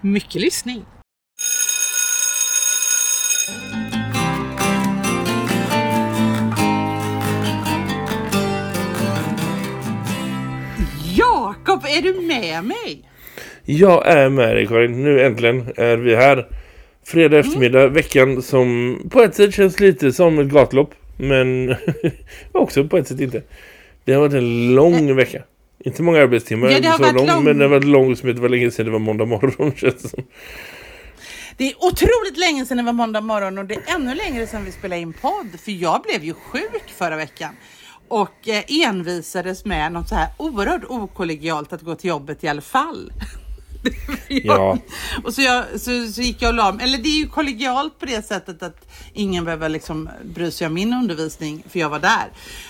Mycket lyssning. Jakob, är du med mig? Jag är med dig Karin. Nu äntligen är vi här. Fredag eftermiddag, veckan som på ett sätt känns lite som ett gatlopp. Men också på ett sätt inte. Det har varit en lång vecka. Inte många arbetstimmar, Ja, det har varit lång, lång. men det har varit lång som det var länge sedan det var måndag morgon. Känns det som. Det är otroligt länge sedan det var måndag morgon och det är ännu längre sedan vi spelade in podd. För jag blev ju sjuk förra veckan. Och eh, envisades med något så här oerhört okollegialt att gå till jobbet i alla fall. Ja. Och så, jag, så, så gick jag och la mig. Eller det är ju kollegialt på det sättet att ingen behöver liksom bry sig om min undervisning för jag var där.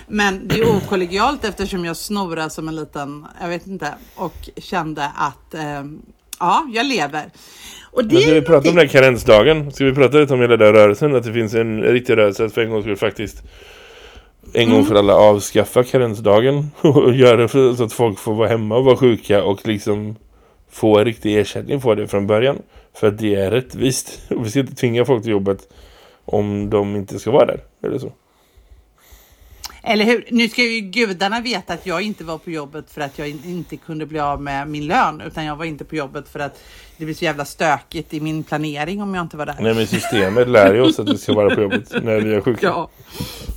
Men det är okollegialt eftersom jag snorade som en liten, jag vet inte, och kände att eh, ja, jag lever. Och det Men ska vi prata om den här karensdagen? Ska vi prata lite om hela den rörelsen? Att det finns en riktig rörelse att för en gång skulle faktiskt en gång för alla avskaffa karensdagen och göra så att folk får vara hemma och vara sjuka och liksom få en riktig ersättning för det från början. För att det är rättvist. Och vi ska inte tvinga folk till jobbet om de inte ska vara där. Eller så. Eller hur? Nu ska ju gudarna veta att jag inte var på jobbet för att jag in- inte kunde bli av med min lön. Utan jag var inte på jobbet för att det blir så jävla stökigt i min planering om jag inte var där. Nej men systemet lär ju oss att vi ska vara på jobbet när vi är sjuka. Ja,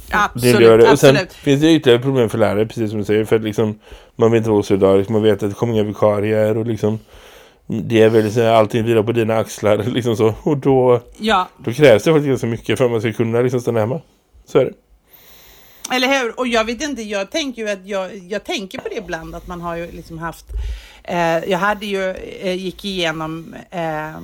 Det absolut. gör det. Och sen absolut. finns det ytterligare problem för lärare, precis som du säger. För att liksom, man vill inte vara solidarisk. Man vet att det kommer inga vikarier och liksom det är väl så här, allting vilar på dina axlar liksom så. Och då, Ja, då krävs det faktiskt ganska mycket för att man ska kunna liksom stanna hemma. Så är det eller hur? Och jag vet inte, jag tänker ju att jag, jag tänker på det ibland att man har ju liksom haft, eh, jag hade ju, eh, gick igenom, eh,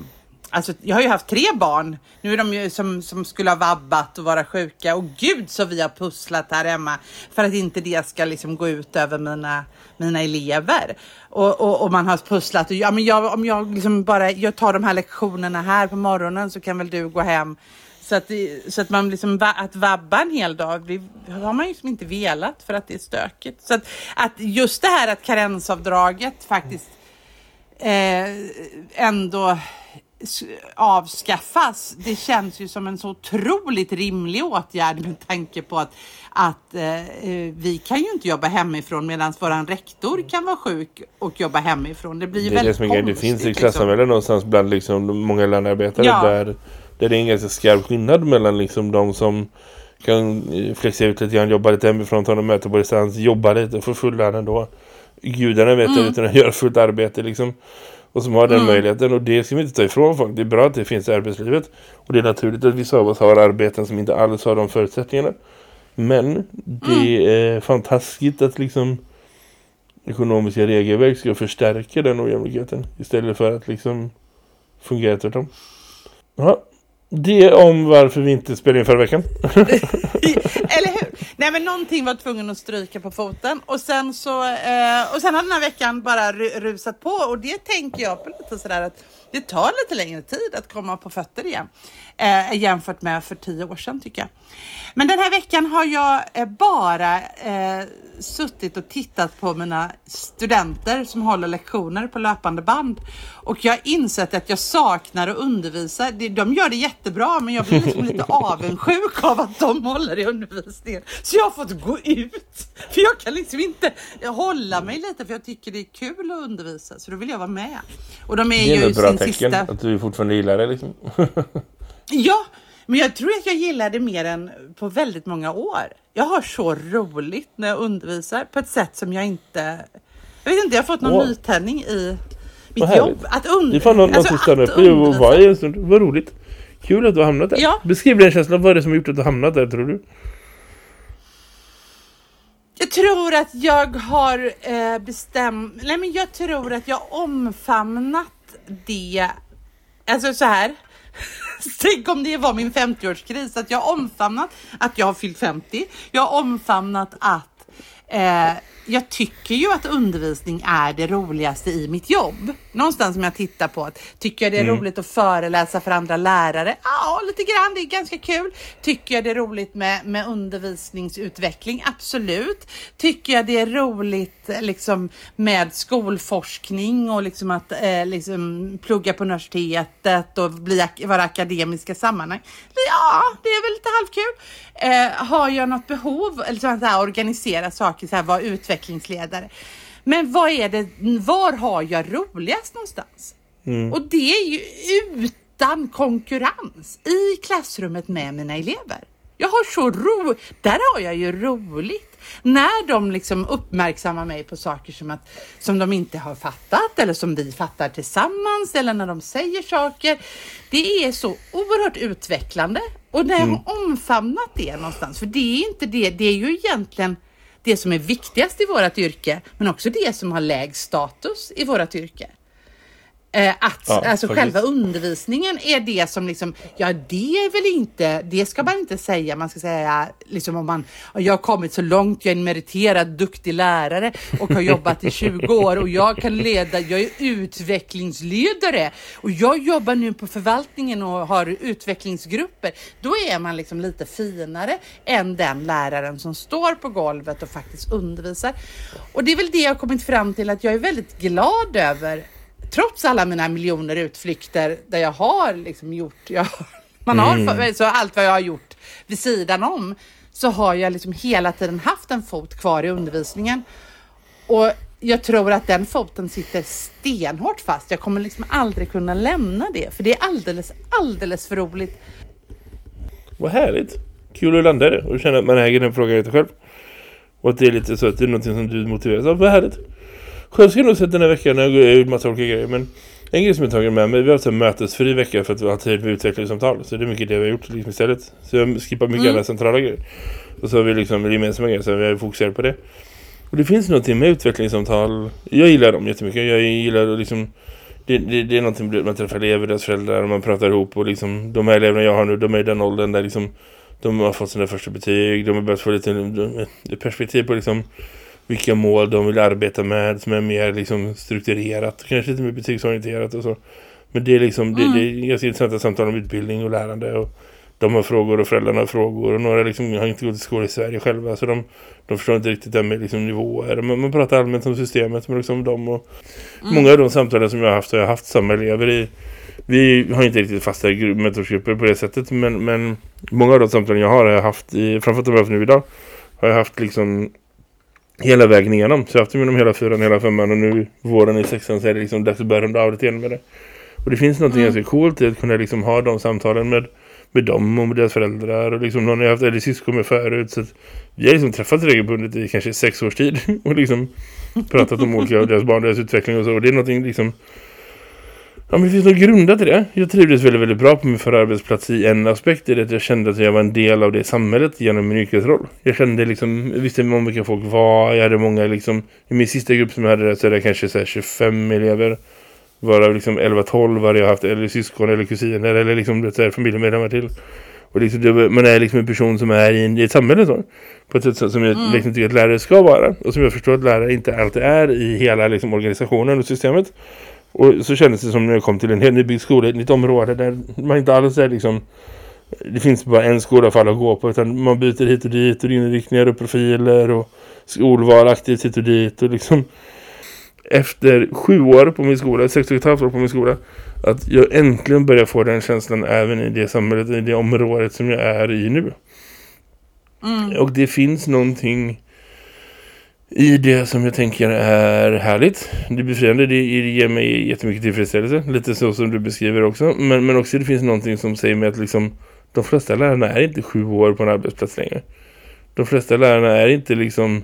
alltså jag har ju haft tre barn. Nu är de ju som, som skulle ha vabbat och vara sjuka och gud så vi har pusslat här hemma för att inte det ska liksom gå ut över mina, mina elever. Och, och, och man har pusslat och ja, men jag, om jag liksom bara, jag tar de här lektionerna här på morgonen så kan väl du gå hem så att, så att man liksom att vabba en hel dag, det har man ju liksom inte velat för att det är stökigt. Så att, att just det här att karensavdraget faktiskt eh, ändå avskaffas, det känns ju som en så otroligt rimlig åtgärd med tanke på att, att eh, vi kan ju inte jobba hemifrån medan våran rektor kan vara sjuk och jobba hemifrån. Det blir ju Det väldigt grejen. Det konstigt, finns ett liksom. klassamhälle någonstans bland liksom många lönearbetare Ja. där, där det är en ganska skarp skillnad mellan liksom de som kan eh, flexa ut lite grann, jobba lite hemifrån, ta några möten på distans, jobba lite få full lön ändå. Gudarna vet Mm. utan att göra fullt arbete liksom. Och som har den möjligheten och det ska vi inte ta ifrån folk. Det är bra att det finns i arbetslivet. Och det är naturligt att vissa av oss har arbeten som inte alls har de förutsättningarna. Men det Mm. är fantastiskt att liksom ekonomiska regelverk ska förstärka den ojämlikheten istället för att liksom fungera tvärtom. Ja, det om varför vi inte spelade in förra veckan. Eller hur? Nej men någonting var tvungen att stryka på foten och sen så eh, och sen har den här veckan bara rusat på och det tänker jag på lite sådär att det tar lite längre tid att komma på fötter igen eh, jämfört med för tio år sedan tycker jag. Men den här veckan har jag eh, bara eh, suttit och tittat på mina studenter som håller lektioner på löpande band och jag har insett att jag saknar att undervisa. De- gör det jättebra men jag blir liksom lite avundsjuk av att de håller i undervisningen. Så jag har fått gå ut. För jag kan liksom inte hålla mig lite för jag tycker det är kul att undervisa. Så då vill jag vara med. Och de är, Det är ju sin tecken sista... att du fortfarande gillar det liksom. Ja, men jag tror att jag gillar det mer än på väldigt många år. Jag har så roligt när jag undervisar på ett sätt som jag inte... Jag vet inte, jag har fått någon Åh. nytändning i mitt jobb. Att under... Det är fan någon, någon alltså, som stannar upp och vara i en stund. Vad roligt. Kul att du har hamnat där. Ja. Beskriv den känslan. Vad är det som har gjort att du har hamnat där tror du? Jag tror att jag har eh, bestämt... Nej, men jag tror att jag omfamnat det alltså så här. Tänk om det var min 50-årskris, att jag har omfamnat att jag har fyllt 50. Jag har omfamnat att eh, jag tycker ju att undervisning är det roligaste i mitt jobb. Någonstans som jag tittar på att tycker jag det är Mm. roligt att föreläsa för andra lärare? Ja, lite grann. Det är ganska kul. Tycker jag det är roligt med, med undervisningsutveckling? Absolut. Tycker jag det är roligt liksom med skolforskning och liksom att eh, liksom plugga på universitetet och bli, vara akademiska sammanhang? Ja, det är väl lite halvkul. Eh, har jag något behov, eller så här, organisera saker, så här, vara utvecklingsledare. Men vad är det, var har jag roligast någonstans? Och det är ju utan konkurrens i klassrummet med mina elever. Jag har så ro, där har jag ju roligt. När de liksom uppmärksammar mig på saker som, att, som de inte har fattat eller som vi fattar tillsammans eller när de säger saker. Det är så oerhört utvecklande och när jag har omfamnat det någonstans, för det är inte det, det är ju egentligen det som är viktigast i vårt yrke, men också det som har lägst status i vårt yrke. Eh, att Ja, alltså själva undervisningen är det som liksom, ja det är väl inte, det ska man inte säga, man ska säga liksom om man, "Ja, jag har kommit så långt, jag är en meriterad duktig lärare och har jobbat i 20 år och jag kan leda, jag är utvecklingsledare och jag jobbar nu på förvaltningen och har utvecklingsgrupper. Då är man liksom lite finare än den läraren som står på golvet och faktiskt undervisar. Och det är väl det jag kommit fram till att jag är väldigt glad över trots alla mina miljoner utflykter där jag har liksom gjort, jag, man har, så allt vad jag har gjort vid sidan om, så har jag liksom hela tiden haft en fot kvar i undervisningen. Och jag tror att den foten sitter stenhårt fast. Jag kommer liksom aldrig kunna lämna det, för det är alldeles, alldeles för roligt. Vad härligt. Kul att landa det och känna att man äger den frågan lite själv. Och att det är lite så att det är någonting som du motiveras av. Vad härligt. Själv ska jag nog sett den här veckan när jag går ut massa olika grejer. Men en grej som jag tagit med mig, vi har haft en mötesfri vecka för att vi har tid med utvecklingssamtal. Så det är mycket det vi har gjort liksom istället. Så jag skippar mycket Mm. andra centrala grejer. Och så har vi liksom gemensamma grejer så vi har fokuserat på det. Och det finns någonting med utvecklingssamtal. Jag gillar dem jättemycket. Jag gillar liksom... Det, det, det är någonting man träffar elever, deras föräldrar och man pratar ihop och liksom de här eleverna jag har nu, de är i den åldern där liksom de har fått sina första betyg, de har börjat få lite perspektiv på liksom vilka mål de vill arbeta med som är mer liksom strukturerat, kanske lite mer betygsorienterat och så. Men det är liksom, det, det är ganska intressanta samtal om utbildning och lärande och de har frågor och föräldrarna har frågor och några liksom har inte gått i skola i Sverige själva så de, de förstår inte riktigt det med liksom nivåer. Men man pratar allmänt om systemet men liksom dem och många av de samtalen som jag har haft har jag haft samma elever i. Vi har inte riktigt fasta gru- mentorsgrupper på det sättet men, men många av de samtalen jag har har jag haft i, framförallt de jag har haft nu idag har jag haft liksom hela vägen igenom. Så jag har haft dem genom hela fyran, hela femman och nu våren i sexan så är det liksom dags att börja runda av lite igen med det. Och det finns något ganska coolt i att kunna liksom ha de samtalen med, med dem och med deras föräldrar och liksom någon jag har haft eller syskon med förut så vi har liksom träffats regelbundet i kanske sex års tid och liksom pratat om olika deras barn, deras utveckling och så och det är någonting liksom Ja, men det finns något grundat i det. Jag trivdes väldigt, väldigt bra på min förra arbetsplats i en aspekt i det att jag kände att jag var en del av det samhället genom min yrkesroll. Jag kände liksom, jag visste om vilka folk var. Jag hade många liksom, i min sista grupp som jag hade så är det kanske så här 25 elever. Varav liksom 11-12 hade jag haft, eller syskon eller kusiner eller liksom det här, familjemedlemmar till. Och liksom, det, man är liksom en person som är i, en, i ett samhälle så. På ett sätt som jag liksom tycker att lärare ska vara. Och som jag förstår att lärare inte alltid är i hela liksom, organisationen och systemet. Och så kändes det som när jag kom till en helt nybyggd skola i ett nytt område där man inte alls är liksom det finns bara en skola för alla att gå på utan man byter hit och dit och inriktningar och profiler och skolval aktivt hit och dit och liksom efter sju år på min skola, sex och ett halvt år på min skola att jag äntligen börjar få den känslan även i det samhället, i det området som jag är i nu. Och det finns någonting i det som jag tänker är härligt. Det är befriande, det ger mig jättemycket tillfredsställelse. Lite så som du beskriver också. Men, men också det finns någonting som säger mig att liksom, de flesta lärarna är inte sju år på en arbetsplats längre. De flesta lärarna är inte liksom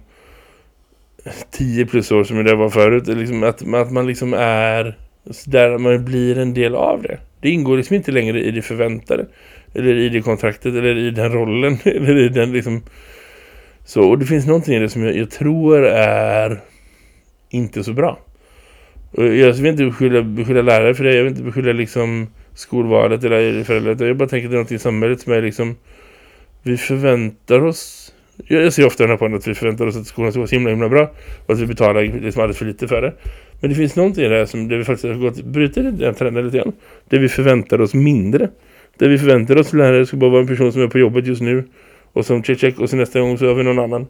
tio plus år som det var förut. Liksom att, att man liksom är där man blir en del av det. Det ingår liksom inte längre i det förväntade. Eller i det kontraktet. Eller i den rollen. Eller i den liksom... Så, och det finns någonting i det som jag, jag tror är inte så bra. Och Jag vill inte beskylla, beskylla lärare för det. Jag vill inte beskylla liksom skolvalet eller föräldrar. föräldrarna. Jag bara tänker att det är något i samhället som är liksom vi förväntar oss jag ser ofta den här på att vi förväntar oss att skolan ska vara så himla, himla bra och att vi betalar liksom alldeles för lite för det. Men det finns någonting där som där vi faktiskt har gått bryter den trenden lite grann. Där vi förväntar oss mindre. Där vi förväntar oss lärare ska bara vara en person som är på jobbet just nu och som check och sen nästa gång så har vi någon annan.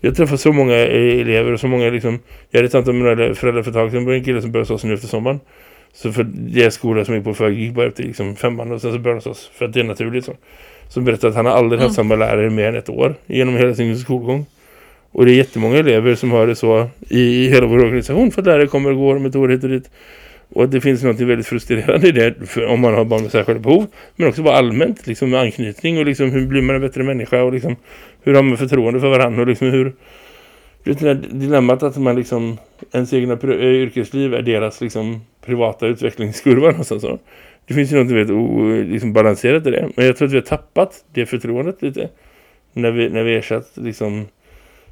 Jag träffar så många elever och så många liksom, jag hade ett mina föräldrar för ett tag sedan, det var en kille som började hos oss nu efter sommaren. Så för det skola som är på för gick bara efter liksom femman och sen så började oss för att det är naturligt så. Som berättade att han har aldrig haft mm. samma lärare mer än ett år genom hela sin skolgång. Och det är jättemånga elever som har det så i hela vår organisation för att lärare kommer och går med ett år hit och dit. Och att det finns något väldigt frustrerande i det om man har barn med särskilda behov. Men också bara allmänt liksom med anknytning och liksom hur blir man en bättre människa och liksom hur har man förtroende för varandra och liksom hur det här dilemmat att man liksom ens egna eh, yrkesliv är deras liksom privata utvecklingskurva någonstans så. Det finns ju något väldigt liksom balanserat i det. Men jag tror att vi har tappat det förtroendet lite. När vi, när vi ersatt liksom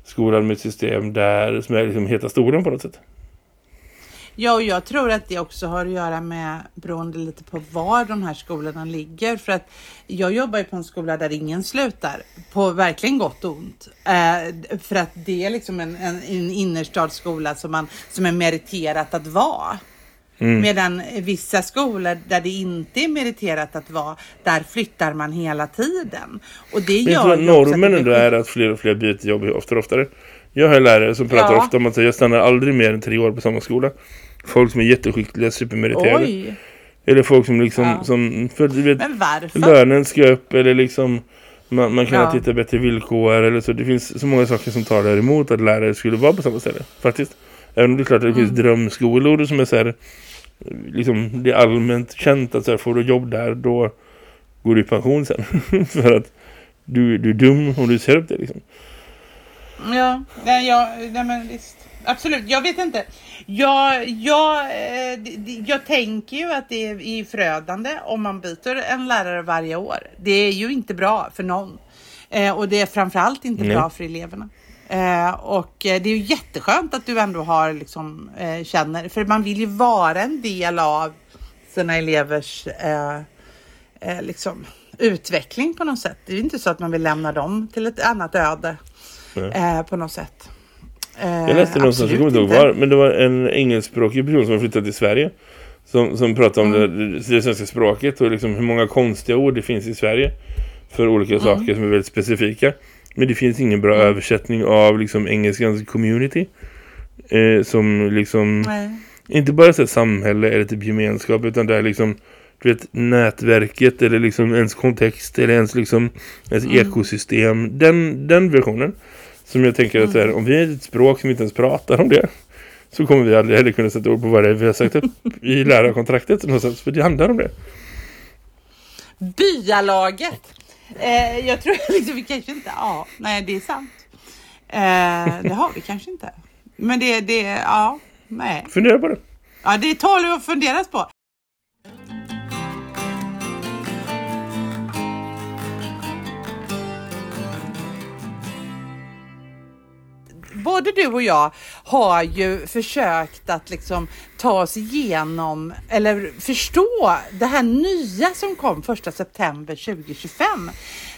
skolan med ett system där som är liksom heta stolen på något sätt. Ja, och jag tror att det också har att göra med beroende lite på var de här skolorna ligger. För att jag jobbar ju på en skola där ingen slutar, på verkligen gott och ont. Eh, för att det är liksom en, en, en innerstadsskola som, man, som är meriterat att vara. Mm. Medan vissa skolor där det inte är meriterat att vara, där flyttar man hela tiden. Och det gör jag tror att normen ändå är att fler och fler byter jobb oftare och oftare. Jag har lärare som pratar ja. ofta om att jag stannar aldrig mer än tre år på samma skola. Folk som är jätteskickliga, supermeriterade. Oj. Eller folk som liksom, ja. som, för vet, Men varför? lönen ska upp eller liksom man, man kan ja. hitta bättre villkor eller så. Det finns så många saker som talar emot att lärare skulle vara på samma ställe, faktiskt. Även om det är klart att det mm. finns drömskolor som är så här, liksom, det är allmänt känt att så här, får du jobb där, då går du i pension sen. för att du, du är dum om du ser upp det liksom. Ja, nej, ja, nej men visst. Absolut, jag vet inte. Jag, jag, eh, jag tänker ju att det är förödande om man byter en lärare varje år. Det är ju inte bra för någon. Eh, och det är framförallt inte Nej. bra för eleverna. Eh, och det är ju jätteskönt att du ändå har liksom, känner, för man vill ju vara en del av sina elevers liksom, utveckling på något sätt. Det är ju inte så att man vill lämna dem till ett annat öde på något sätt. Jag läste någonstans, jag kommer inte ihåg var, men det var en engelskspråkig person som har flyttat till Sverige. Som, som pratade om mm. det, det svenska språket och liksom hur många konstiga ord det finns i Sverige. För olika mm. saker som är väldigt specifika. Men det finns ingen bra mm. översättning av liksom engelskans community. Eh, som liksom, Nej. inte bara så samhälle eller typ gemenskap utan det är liksom du vet, nätverket eller liksom ens kontext eller ens liksom ens mm. ekosystem. Den, den versionen som jag tänker att här, om vi är ett språk som inte ens pratar om det så kommer vi aldrig heller kunna sätta ord på vad det är vi har sagt upp i lärarkontraktet någonstans, för det handlar om det. Byalaget! Eh, jag tror liksom vi kanske inte, ja, nej det är sant. Eh, det har vi kanske inte. Men det, det, ja, nej. Fundera på det. Ja, det tål att funderas på. Både du och jag har ju försökt att liksom ta oss igenom eller förstå det här nya som kom första september 2025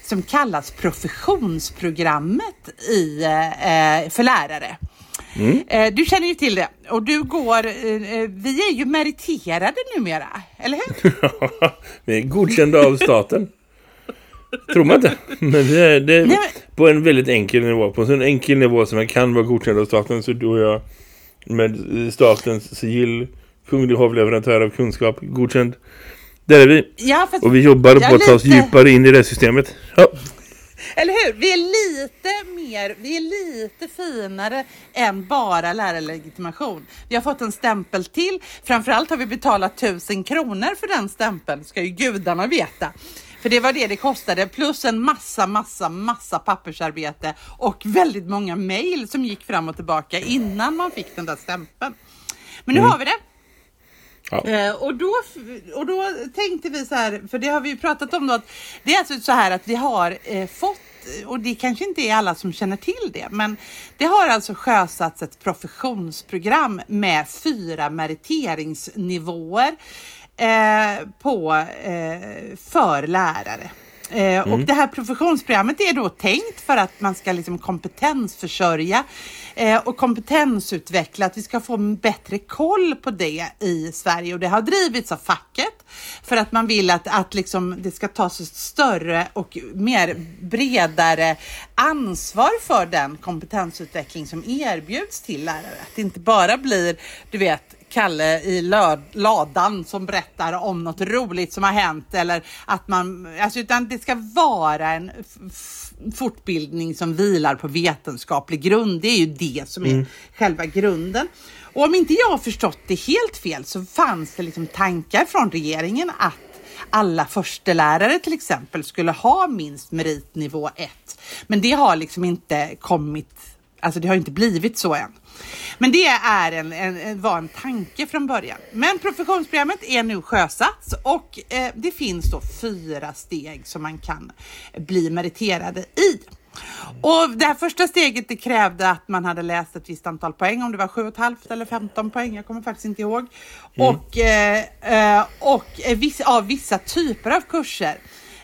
som kallas professionsprogrammet i, eh, för lärare. Mm. Eh, du känner ju till det och du går, eh, vi är ju meriterade numera, eller hur? Ja, vi är godkända av staten. Tror man inte. Men det är, det är Nej, men... på en väldigt enkel nivå. På en enkel nivå som man kan vara godkänd av staten så då är jag med statens sigill kunglig hovleverantör av kunskap godkänd. Där är vi. Ja, och vi jobbar på att ta oss djupare in i det systemet. Ja. Eller hur? Vi är lite mer, vi är lite finare än bara lärarlegitimation. Vi har fått en stämpel till. Framförallt har vi betalat tusen kronor för den stämpeln, ska ju gudarna veta. För det var det det kostade plus en massa, massa, massa pappersarbete och väldigt många mejl som gick fram och tillbaka innan man fick den där stämpeln. Men nu mm. har vi det. Ja. Eh, och, då, och då tänkte vi så här, för det har vi ju pratat om då, att det är alltså så här att vi har eh, fått och det kanske inte är alla som känner till det, men det har alltså sjösatts ett professionsprogram med fyra meriteringsnivåer eh, på, eh, för lärare. Eh, Och det här professionsprogrammet är då tänkt för att man ska liksom kompetensförsörja eh, och kompetensutveckla, att vi ska få en bättre koll på det i Sverige. Och det har drivits av facket för att man vill att, att liksom det ska tas ett större och mer bredare ansvar för den kompetensutveckling som erbjuds till lärare. Att det inte bara blir, du vet, Kalle i löd, ladan som berättar om något roligt som har hänt eller att man, alltså utan det ska vara en fortbildning som vilar på vetenskaplig grund. Det är ju det som är själva grunden. Och om inte jag har förstått det helt fel så fanns det liksom tankar från regeringen att alla förstelärare till exempel skulle ha minst meritnivå 1. Men det har liksom inte kommit, alltså det har inte blivit så än. Men det är en, en, var en tanke från början. Men professionsprogrammet är nu sjösatt och eh, det finns då fyra steg som man kan bli meriterade i. Och det här första steget det krävde att man hade läst ett visst antal poäng, om det var 7,5 eller 15 poäng, jag kommer faktiskt inte ihåg. Och, eh, eh, och vissa, av vissa typer av kurser.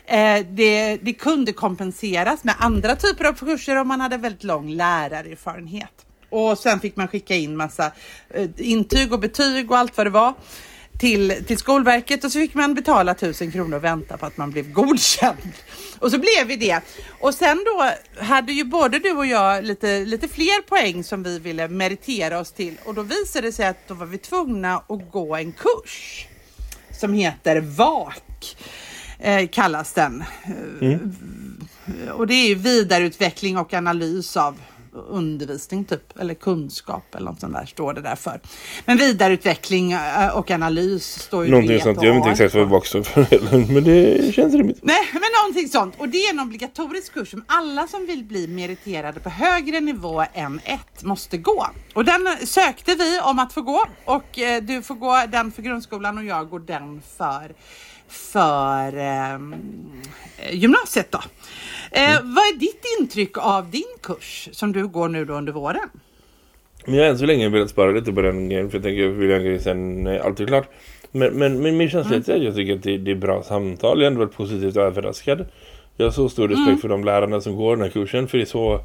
Eh, det, det kunde kompenseras med andra typer av kurser om man hade väldigt lång lärarerfarenhet. Och sen fick man skicka in massa eh, intyg och betyg och allt vad det var till, till Skolverket och så fick man betala tusen kronor och vänta på att man blev godkänd. Och så blev vi det. Och sen då hade ju både du och jag lite, lite fler poäng som vi ville meritera oss till och då visade det sig att då var vi tvungna att gå en kurs som heter VAK eh, kallas den. Eh, Och det är ju vidareutveckling och analys av undervisning typ, eller kunskap eller något sånt där står det där för. Men vidareutveckling eh, och analys står ju Någonting sånt. Jag vet inte exakt vad box står för Men det känns rimligt. Nej, men någonting sånt. Och det är en obligatorisk kurs som alla som vill bli meriterade på högre nivå än ett måste gå. Och den sökte vi om att få gå och eh, du får gå den för grundskolan och jag går den för för eh, gymnasiet då. Eh, Vad är ditt intryck av din kurs som du går nu då under våren? Men jag har än så länge velat spara lite på den grejen. För jag tänker att vill jag grej sen allt är klart. Men, men, men min känsla är att jag tycker att det, det är bra samtal. Jag är ändå varit positivt överraskad. Jag har så stor respekt för de lärarna som går den här kursen. För det är så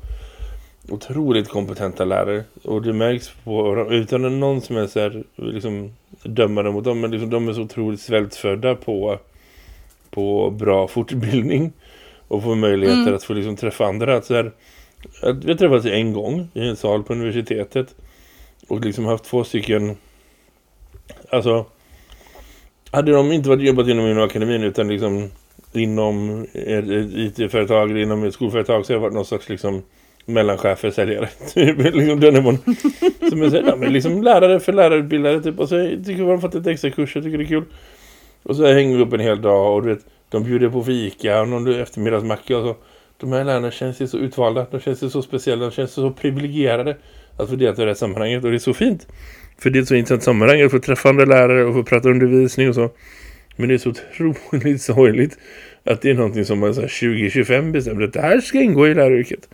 otroligt kompetenta lärare. Och det märks på. Utan någon som är så här, liksom dömande mot dem. Men liksom, de är så otroligt svältfödda på, på bra fortbildning. Och få möjligheter att få liksom träffa andra. Att så här, vi har träffats en gång i en sal på universitetet. Och liksom haft två stycken... Alltså... Hade de inte varit jobbat inom akademin utan liksom inom ett ett IT-företag eller inom ett skolföretag så har jag varit någon slags liksom mellanchefer, säljare. Liksom den nivån. Som jag säger, ja, men liksom lärare för lärarutbildare typ. Och så tycker jag har fått ett extra kurs, jag tycker det är kul. Och så hänger vi upp en hel dag och du vet, de bjuder på fika och någon eftermiddagsmacka och så. De här lärarna känns ju så utvalda, de känns ju så speciella, de känns så privilegierade att få delta i det här sammanhanget. Och det är så fint. För det är ett så intressant sammanhang att få träffa andra lärare och få prata undervisning och så. Men det är så otroligt sorgligt att det är någonting som man 2025 bestämde att det här ska ingå i läraryrket.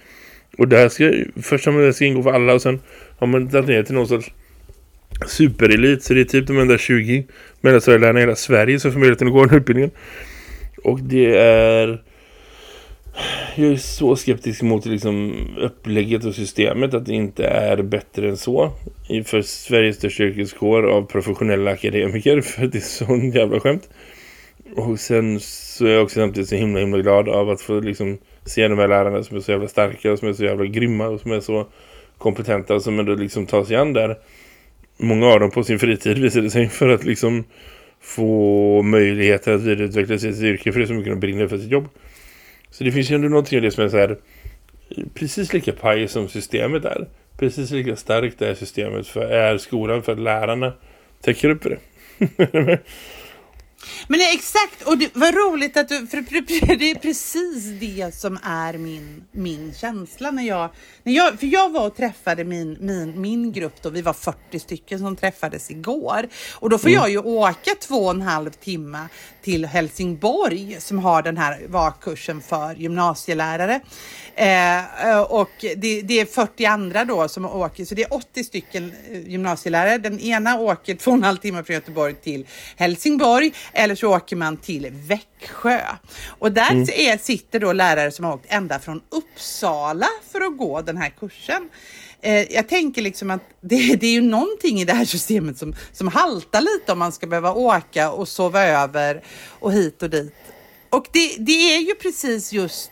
Och det här ska, först har man det ska ingå för alla och sen har man tagit ner till någon sorts superelit. Så det är typ de enda 20 mellanstadielärarna i hela Sverige som får möjligheten att gå den här utbildningen. Och det är... Jag är så skeptisk mot liksom upplägget och systemet att det inte är bättre än så för Sveriges största yrkeskår av professionella akademiker för det är sån jävla skämt. Och sen så är jag också samtidigt så himla himla glad av att få liksom se de här lärarna som är så jävla starka och som är så jävla grymma och som är så kompetenta och som ändå liksom tar sig an där. Många av dem på sin fritid visade sig för att liksom få möjligheter att vidareutveckla sitt yrke för det är så mycket de brinner för sitt jobb. Så det finns ju ändå någonting i det som är så här precis lika paj som systemet är. Precis lika starkt är systemet för är skolan för att lärarna täcker upp det. Men exakt, och det, vad roligt att du, för det är precis det som är min, min känsla när jag, när jag, för jag var och träffade min, min, min grupp då, vi var 40 stycken som träffades igår och då får mm. jag ju åka två och en halv timme till Helsingborg som har den här VAK-kursen för gymnasielärare. Eh, och det, det, är 40 andra då som åker, så det är 80 stycken eh, gymnasielärare. Den ena åker två och en halv timme från Göteborg till Helsingborg eller så åker man till Växjö. Och där mm. är, sitter då lärare som har åkt ända från Uppsala för att gå den här kursen eh, jag tänker liksom att det, det, är ju någonting i det här systemet som, som haltar lite om man ska behöva åka och sova över och hit och dit. Och det, det är ju precis just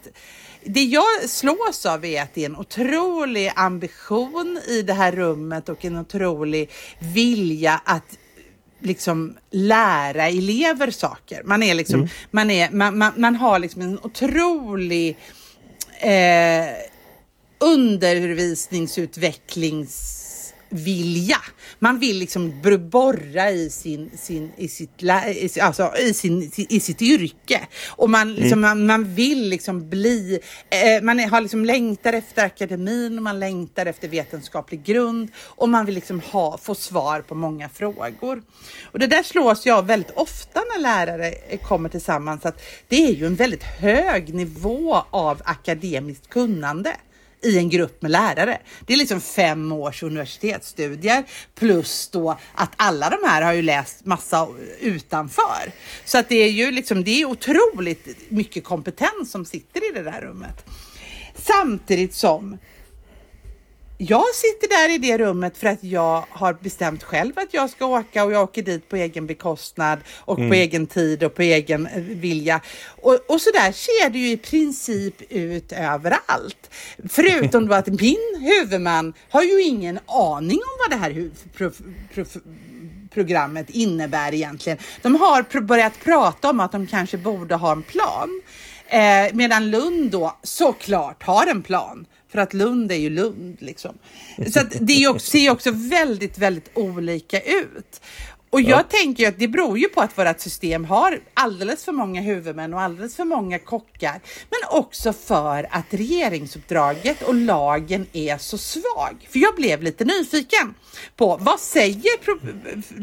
det jag slås av är att det är en otrolig ambition i det här rummet och en otrolig vilja att liksom lära elever saker. Man är liksom, mm. man är, man, man, man, har liksom en otrolig eh, undervisningsutvecklings vilja. Man vill liksom borra i, sin, sin, i, sitt, alltså, i, sin, i sitt yrke. Och man, mm. liksom, man, man, vill liksom bli, eh, man har liksom längtar efter akademin och man längtar efter vetenskaplig grund och man vill liksom ha, få svar på många frågor. Och det där slås jag väldigt ofta när lärare kommer tillsammans att det är ju en väldigt hög nivå av akademiskt kunnande i en grupp med lärare. Det är liksom fem års universitetsstudier plus då att alla de här har ju läst massa utanför. Så att det är ju liksom, det är otroligt mycket kompetens som sitter i det där rummet. Samtidigt som jag sitter där i det rummet för att jag har bestämt själv att jag ska åka och jag åker dit på egen bekostnad och mm. på egen tid och på egen eh, vilja. Och, och så där ser det ju i princip ut överallt. Förutom då att min huvudman har ju ingen aning om vad det här programmet innebär egentligen. De har börjat prata om att de kanske borde ha en plan. Eh, medan Lund då såklart har en plan. För att Lund är ju Lund liksom. Så att det också, ser ju också väldigt, väldigt olika ut. Och jag ja. tänker att det beror ju på att vårt system har alldeles för många huvudmän och alldeles för många kockar. Men också för att regeringsuppdraget och lagen är så svag. För jag blev lite nyfiken på vad säger,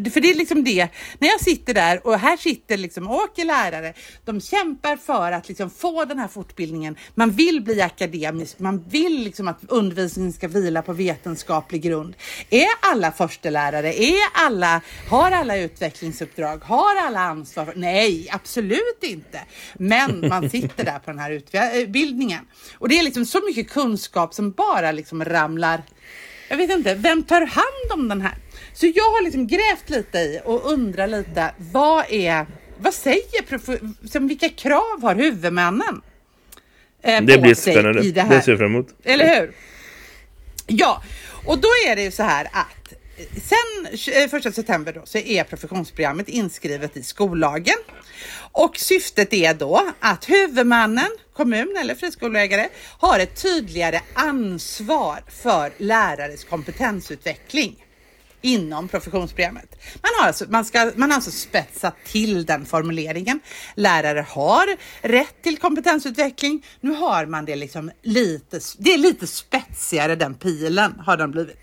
för det är liksom det, när jag sitter där och här sitter liksom åker lärare, de kämpar för att liksom få den här fortbildningen. Man vill bli akademisk, man vill liksom att undervisningen ska vila på vetenskaplig grund. Är alla förstelärare, är alla, har alla utvecklingsuppdrag? Har alla ansvar? För? Nej, absolut inte. Men man sitter där på den här utbildningen och det är liksom så mycket kunskap som bara liksom ramlar. Jag vet inte, vem tar hand om den här? Så jag har liksom grävt lite i och undrar lite vad är, vad säger, som vilka krav har huvudmännen? Eh, det blir spännande. I det, här. det ser jag fram emot. Eller hur? Ja, och då är det ju så här att sen eh, 1 september då, så är professionsprogrammet inskrivet i skollagen och syftet är då att huvudmannen, kommun eller friskoleägare har ett tydligare ansvar för lärares kompetensutveckling inom professionsprogrammet. Man har, alltså, man, ska, man har alltså spetsat till den formuleringen. Lärare har rätt till kompetensutveckling. Nu har man det liksom lite, det är lite spetsigare den pilen har den blivit.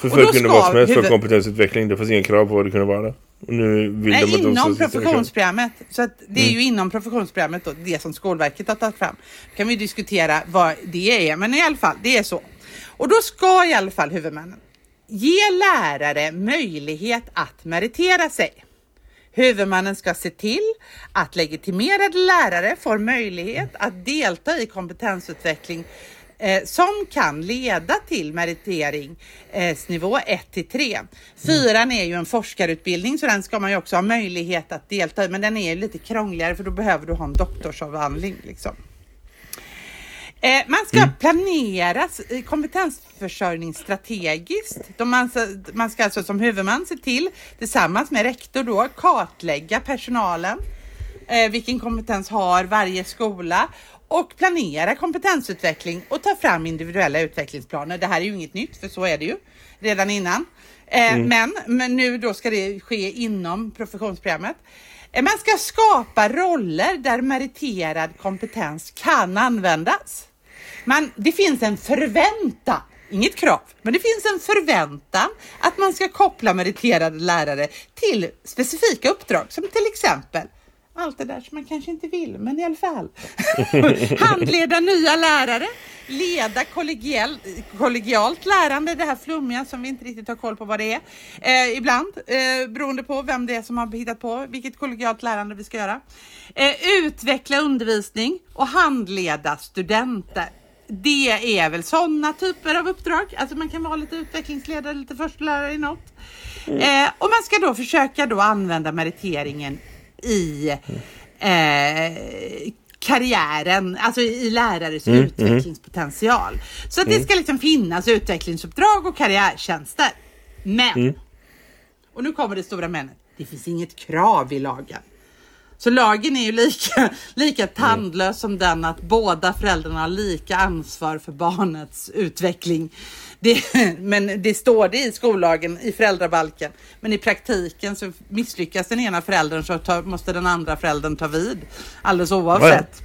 För förr kunde vad som helst för kompetensutveckling. Det fanns inga krav på vad det kunde vara. nu vill Nej, de inom professionsprogrammet. Så det är mm. ju inom professionsprogrammet då, det som Skolverket har tagit fram. kan vi diskutera vad det är, men i alla fall, det är så. Och då ska i alla fall huvudmännen ge lärare möjlighet att meritera sig. Huvudmannen ska se till att legitimerade lärare får möjlighet att delta i kompetensutveckling eh, som kan leda till meriteringsnivå eh, 1 till 3. Fyran är ju en forskarutbildning så den ska man ju också ha möjlighet att delta i men den är lite krångligare för då behöver du ha en doktorsavhandling. Liksom. Eh, man ska mm. planera kompetensförsörjning strategiskt. Man, man ska alltså som huvudman se till, tillsammans med rektor då, kartlägga personalen. Eh, vilken kompetens har varje skola och planera kompetensutveckling och ta fram individuella utvecklingsplaner. Det här är ju inget nytt, för så är det ju redan innan. Eh, mm. men, men nu då ska det ske inom professionsprogrammet. Eh, Man ska skapa roller där meriterad kompetens kan användas. Man, det finns en förväntan, inget krav, men det finns en förväntan att man ska koppla meriterade lärare till specifika uppdrag som till exempel allt det där som man kanske inte vill, men i alla fall. Handleda nya lärare, leda kollegial, kollegialt lärande, det här flummiga som vi inte riktigt har koll på vad det är. Eh, ibland, eh, beroende på vem det är som har hittat på vilket kollegialt lärande vi ska göra. Eh, utveckla undervisning och handleda studenter. Det är väl sådana typer av uppdrag. Alltså man kan vara lite utvecklingsledare, lite förstelärare i något. Eh, och man ska då försöka då använda meriteringen i eh, karriären, alltså i lärares utvecklingspotential. Så att det ska liksom finnas utvecklingsuppdrag och karriärtjänster. Men, och nu kommer det stora men, det finns inget krav i lagen. Så lagen är ju lika, lika tandlös som den att båda föräldrarna har lika ansvar för barnets utveckling. Det, men det står det i skollagen, i föräldrabalken. Men i praktiken så misslyckas den ena föräldern så tar, måste den andra föräldern ta vid. Alldeles oavsett.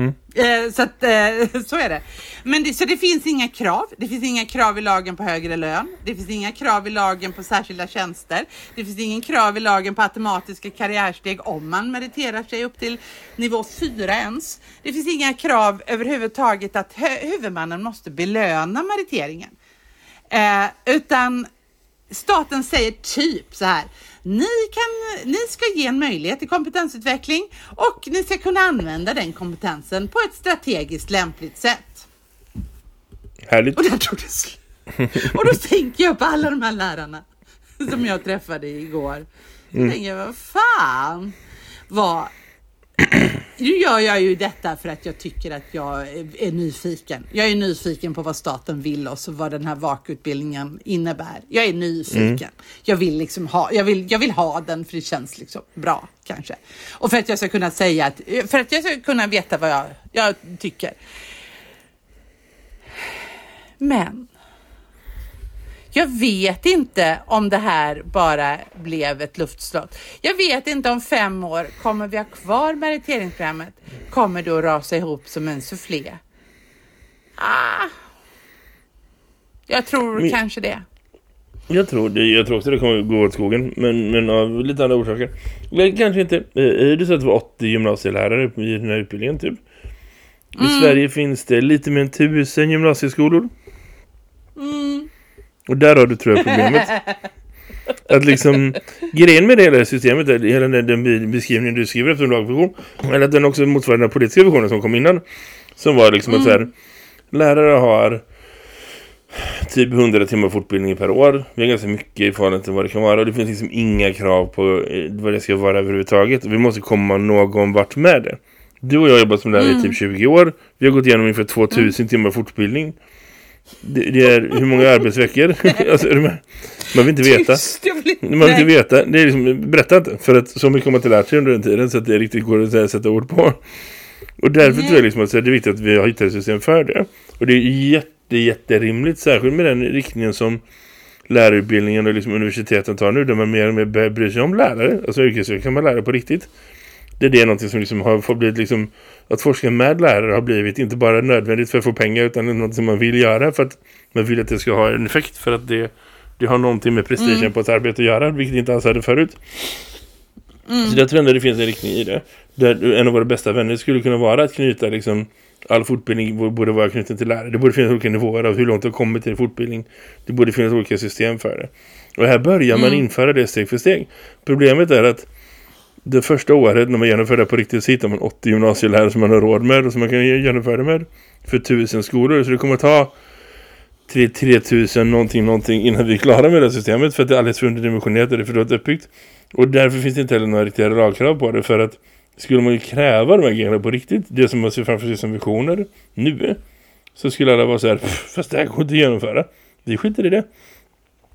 Mm. Eh, så, att, eh, så är det. Men det, så det finns inga krav. Det finns inga krav i lagen på högre lön. Det finns inga krav i lagen på särskilda tjänster. Det finns ingen krav i lagen på automatiska karriärsteg om man meriterar sig upp till nivå 4 ens. Det finns inga krav överhuvudtaget att huvudmannen måste belöna meriteringen. Eh, utan staten säger typ så här. Ni, kan, ni ska ge en möjlighet till kompetensutveckling och ni ska kunna använda den kompetensen på ett strategiskt lämpligt sätt. Härligt. Och där tog det. Och då tänker jag på alla de här lärarna som jag träffade igår. Tänker jag, vad fan. Vad... Nu gör jag ju detta för att jag tycker att jag är, nyfiken. Jag är nyfiken på vad staten vill oss och vad den här vakutbildningen innebär. Jag är nyfiken. Jag, vill liksom ha, jag, vill, jag vill ha den för det känns liksom bra kanske. Och för att jag ska kunna säga att, för att jag ska kunna veta vad jag, jag tycker. Men jag vet inte om det här bara blev ett luftslott. Jag vet inte om fem år kommer vi ha kvar meriteringsprogrammet. Kommer det att rasa ihop som en soufflé? Ah, jag tror Men- kanske det. Jag tror, det, jag tror också det kommer gå åt skogen, men, men av lite andra orsaker. Eller kanske inte. Eh, Är det så att det var 80 gymnasielärare i den här utbildningen typ? I Sverige finns det lite mer än tusen gymnasieskolor. Och där har du tror jag problemet. Att liksom, grejen med det hela systemet, hela den, den beskrivningen du skriver efter en lagvision, eller att den också motsvarar den politiska visionen som kom innan, som var liksom att så här, lärare har typ 100 timmar fortbildning per år. Det är ganska mycket i förhållande till vad det kan vara. Och det finns liksom inga krav på eh, vad det ska vara överhuvudtaget. Vi måste komma någon vart med det. Du och jag har jobbat som lärare i typ 20 år. Vi har gått igenom ungefär 2000 timmar fortbildning. Det, det är hur många arbetsveckor? alltså? Man vill inte veta. Tyst, vill- Man vill inte veta. Det är liksom, berätta inte. För att så mycket har man inte lärt sig under den tiden så att det riktigt går att sätta ord på. Och därför Nej. tror jag liksom att det är viktigt att vi har hittat ett system för det. Och det är jätte, jätterimligt, särskilt med den riktningen som lärarutbildningen och liksom universiteten tar nu, där man mer och mer börjar bry sig om lärare. Alltså yrkesverksamma lärare på riktigt. Det är det någonting som liksom har fått blivit liksom, att forska med lärare har blivit inte bara nödvändigt för att få pengar utan det är något som man vill göra för att man vill att det ska ha en effekt för att det, det har någonting med prestigen på ett arbete att göra, vilket inte alls hade förut. Så jag tror ändå det finns en riktning i det. Där en av våra bästa vänner skulle kunna vara att knyta liksom all fortbildning bo- borde vara knuten till lärare. Det borde finnas olika nivåer av hur långt det har kommit till fortbildning. Det borde finnas olika system för det. Och här börjar man införa det steg för steg. Problemet är att det första året när man genomför det på riktigt så hittar man 80 gymnasielärare som man har råd med och som man kan genomföra det med för tusen skolor. Så det kommer att ta 3 3000 någonting, någonting innan vi är klara med det systemet för att det är alldeles för underdimensionerat och det är för dåligt uppbyggt. Och därför finns det inte heller några riktiga lagkrav på det för att skulle man ju kräva de här grejerna på riktigt, det som man ser framför sig som visioner nu, så skulle alla vara så här, fast det här går inte att genomföra. Vi skiter i det.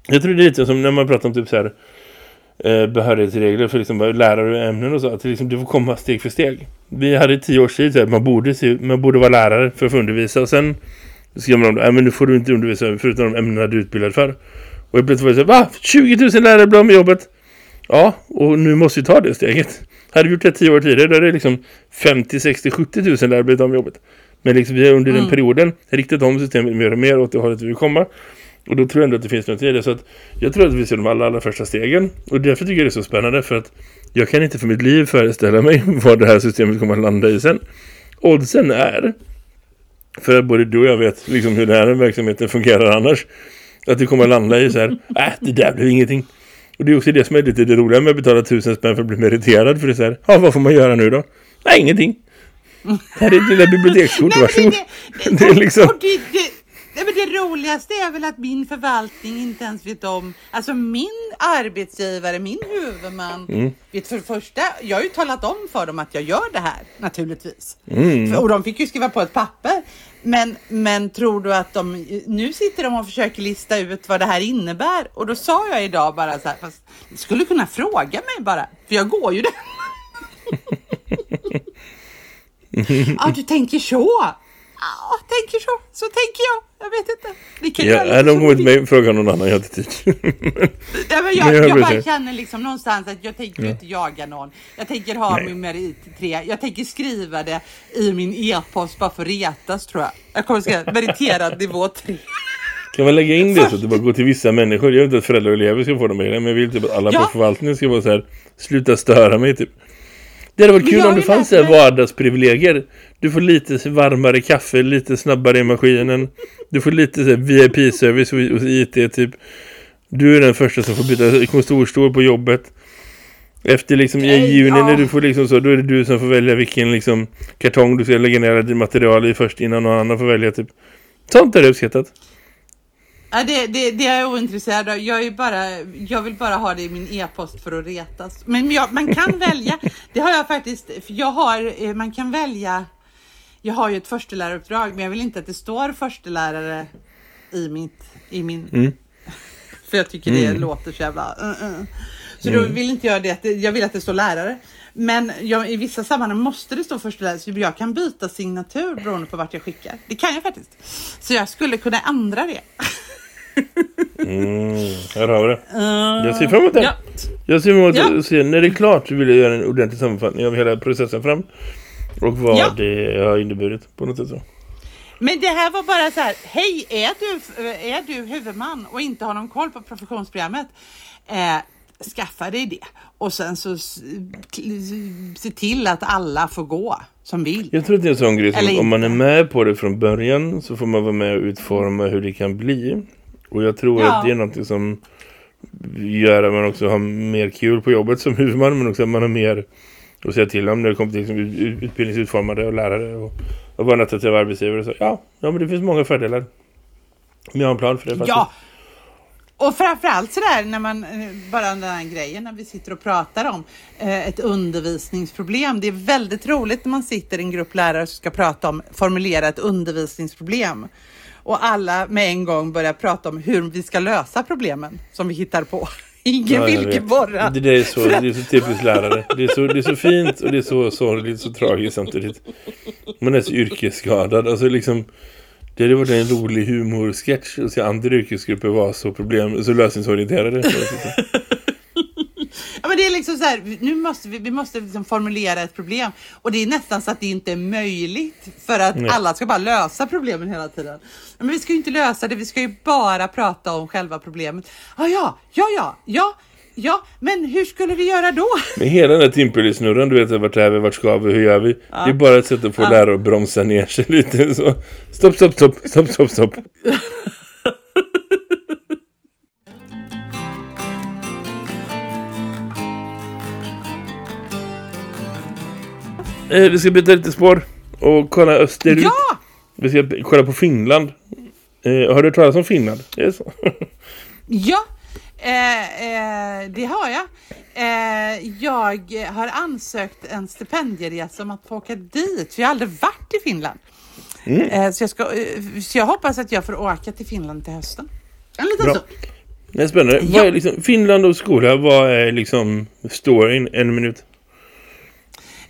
Jag tror det är lite som när man pratar om typ så här eh, behörighetsregler för liksom lärare och ämnen och så, att liksom, det får komma steg för steg. Vi hade tio års tid så här, man borde, se, man borde vara lärare för att få undervisa och sen skrev man om det, "Nej, men nu får du inte undervisa förutom de ämnena du är utbildad för. Och plötsligt var det så här, va? 20 000 lärare blir av med jobbet. Ja, och nu måste vi ta det steget. Hade vi gjort det 10 år tidigare då är det liksom 50, 60, 70 tusen lärare blivit av med jobbet. Men liksom vi har under den Mm. perioden riktat om systemet mer och mer åt det hållet vi vill komma. Och då tror jag ändå att det finns något i det. Så att jag tror att vi ser de allra, allra första stegen. Och därför tycker jag det är så spännande. För att jag kan inte för mitt liv föreställa mig vad det här systemet kommer att landa i sen. Oddsen är, för både du och jag vet liksom hur den här verksamheten fungerar annars. Att det kommer att landa i så här, äh, det där blir ingenting. Och det är också det som är lite det roliga med att betala tusen spänn för att bli meriterad. För det är så här, ja vad får man göra nu då? Nej, ingenting. Här är ett lilla bibliotekskort, varsågod. det, det, Det är liksom... nej, men det roligaste är väl att min förvaltning inte ens vet om, alltså min arbetsgivare, min huvudman, Mm. vet för det första, jag har ju talat om för dem att jag gör det här naturligtvis. Mm. För, och de fick ju skriva på ett papper. Men, men tror du att de, nu sitter de och försöker lista ut vad det här innebär. Och då sa jag idag bara så här, fast du skulle kunna fråga mig bara, för jag går ju det. Ja, du tänker så. Ja, tänker så. Så tänker jag. Jag vet inte. Ni kan Ja, lite de som går ni med vill. mig fråga någon annan, jag har inte tid. Nej, men Men jag, jag jag bryr bara känner liksom någonstans att jag tänker ju inte jaga någon. Jag tänker ha Nej. min merit tre. Jag tänker skriva det i min e-post bara för att retas tror jag. Jag kommer skriva meriterad nivå tre. Kan man lägga in det så att det bara går till vissa människor? Jag vet inte att föräldrar och elever ska få dem med det, men jag vill typ att alla Ja. på förvaltningen ska vara så här, sluta störa mig typ. Det hade varit kul om det fanns så här det- vardagsprivilegier. Du får lite varmare kaffe, lite snabbare i maskinen. Du får lite VIP-service hos IT typ. Du är den första som får byta kontorstol på jobbet. Efter liksom i juni när du får liksom så, då är det du som får välja vilken liksom kartong du ska lägga ner ditt material i först innan någon annan får välja typ. Sånt är det uppskattat. Ja, det, det, det är jag ointresserad av. Jag, är bara, jag vill bara ha det i min e-post för att retas. Men jag, man kan välja. Det har jag faktiskt. Jag har, eh, man kan välja. Jag har ju ett försteläraruppdrag, men jag vill inte att det står förstelärare i, mitt, i min... Mm. För jag tycker det låter så jävla... Uh, uh. Så då vill inte jag det- Jag vill att det står lärare. Men jag, i vissa sammanhang måste det stå förstelärare. Så jag kan byta signatur beroende på vart jag skickar. Det kan jag faktiskt. Så jag skulle kunna ändra det. Mm, här har vi det. Jag ser fram emot det. Ja. Jag ser fram emot Ja. att se när det är klart vill jag göra en ordentlig sammanfattning av hela processen fram. Och vad Ja. det har inneburit på något sätt så. Men det här var bara så här, hej, är du, är du huvudman och inte har någon koll på professionsprogrammet, eh, skaffa dig det. Och sen så se till att alla får gå som vill. Jag tror att det är en sån grej som om man är med på det från början så får man vara med och utforma hur det kan bli. Och jag tror Ja. att det är något som gör att man också har mer kul på jobbet som huvudman men också att man har mer att säga till om när det kommer till liksom, ut- utbildningsutformare och lärare och, och vara en attraktiv arbetsgivare. Så, ja, ja, men det finns många fördelar. Men jag har en plan för det faktiskt. Ja! Och framförallt sådär när man, eh, bara den här grejen när vi sitter och pratar om eh, ett undervisningsproblem. Det är väldigt roligt när man sitter i en grupp lärare som ska prata om, formulera ett undervisningsproblem. Och alla med en gång börjar prata om hur vi ska lösa problemen som vi hittar på. Ingen Ja, vill borra. Det, där är så, det är så typiskt lärare. Det är så, det är så fint och det är så sorgligt så tragiskt samtidigt. Man är så yrkesskadad. Alltså liksom, det hade varit en rolig humorsketch att se andra yrkesgrupper vara så problem, så lösningsorienterade. Ja, men det är liksom så här, nu måste vi, vi måste liksom formulera ett problem och det är nästan så att det inte är möjligt för att Nej. alla ska bara lösa problemen hela tiden. Men vi ska ju inte lösa det, vi ska ju bara prata om själva problemet. Ah, ja, ja, ja, ja, ja, men hur skulle vi göra då? Men hela den här timpelisnurran, du vet vart är vi, vart ska vi, hur gör vi? Det är bara ett sätt att få Ja. lära och bromsa ner sig lite. Så. Stopp, stopp, stopp, stopp, stopp, stopp. Eh, Vi ska byta lite spår och kolla österut. Ja! Vi ska kolla på Finland. Eh, har du hört talas om Finland? Är det så? Ja, eh, eh, det har jag. Eh, jag har ansökt en stipendieresa om att få åka dit, för jag har aldrig varit i Finland. Eh, så, jag ska, så jag hoppas att jag får åka till Finland till hösten. En liten stund. Det är spännande. Ja. Vad är liksom, Finland och skola, vad är liksom storyn? En minut.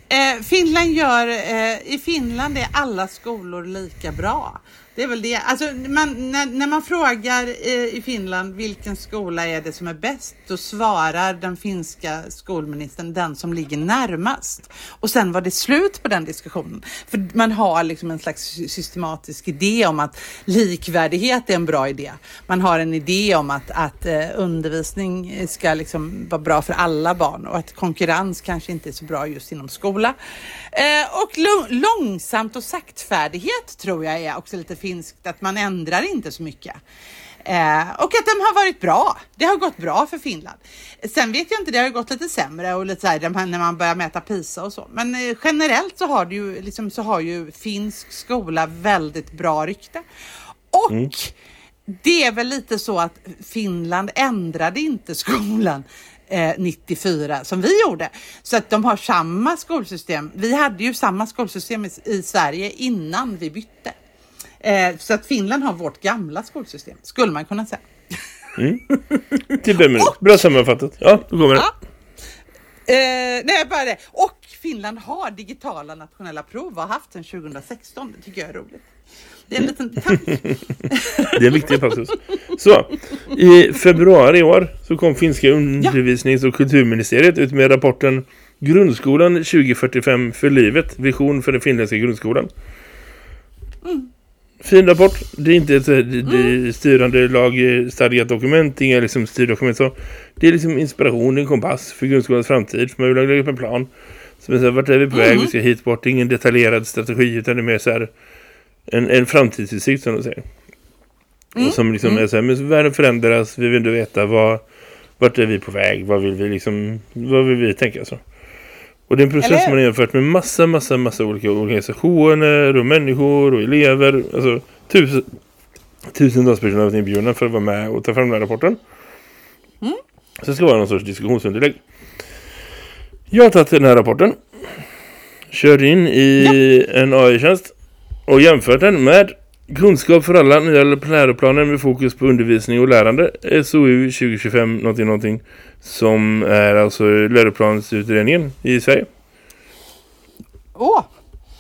Eh, Finland gör, eh, I Finland är alla skolor lika bra. Det är väl det. Alltså, man, när, när man frågar eh, i Finland vilken skola är det som är bäst, då svarar den finska skolministern den som ligger närmast. Och sen var det slut på den diskussionen. För man har liksom en slags systematisk idé om att likvärdighet är en bra idé. Man har en idé om att, att eh, undervisning ska liksom vara bra för alla barn och att konkurrens kanske inte är så bra just inom skola. Eh, och långsamt och saktfärdighet tror jag är också lite finskt, att man ändrar inte så mycket. Eh, och att de har varit bra. Det har gått bra för Finland. Sen vet jag inte, det har gått lite sämre och lite så här, när man börjar mäta PISA och så. Men eh, generellt så har, det ju, liksom, så har ju finsk skola väldigt bra rykte. Och det är väl lite så att Finland ändrade inte skolan eh, 94 som vi gjorde. Så att de har samma skolsystem. Vi hade ju samma skolsystem i, i Sverige innan vi bytte. Eh, så att Finland har vårt gamla skolsystem, skulle man kunna säga. Till fem minuter. Bra sammanfattat. Ja, då kommer det. Ja. Eh, nej, bara det. Och Finland har digitala nationella prov och har haft sedan 2016. Det tycker jag är roligt. Det är en liten tanke. Det är en viktig passus. Så, i februari i år så kom finska undervisnings- och kulturministeriet ut med rapporten Grundskolan 2045 för livet. Vision för den finländska grundskolan. Fin rapport. Det är inte ett eh, det styrande lagstadgat dokument, inga liksom styrdokument så. Det är liksom inspiration, en kompass för grundskolans framtid. För man vill lägga upp en plan. Som är så här, vart är vi på väg? Vi ska hit bort. Det är ingen detaljerad strategi utan det är mer så här en, en framtidsutsikt som de säger. Och som liksom är så här, men världen förändras, vi vill inte veta vad, vart är vi på väg, vad vill vi liksom, vad vill vi tänka så. Och det är en process som man har jämfört med massa, massa, massa olika organisationer och människor och elever. Alltså tusen, tusentals personer har varit inbjudna för att vara med och ta fram den här rapporten. Så det ska vara någon sorts diskussionsunderlägg. Jag har tagit den här rapporten, kört in i en AI-tjänst och jämfört den med Kunskap för alla, nya läroplanen med fokus på undervisning och lärande, SOU 2025 någonting någonting, som är alltså läroplansutredningen i Sverige. Åh,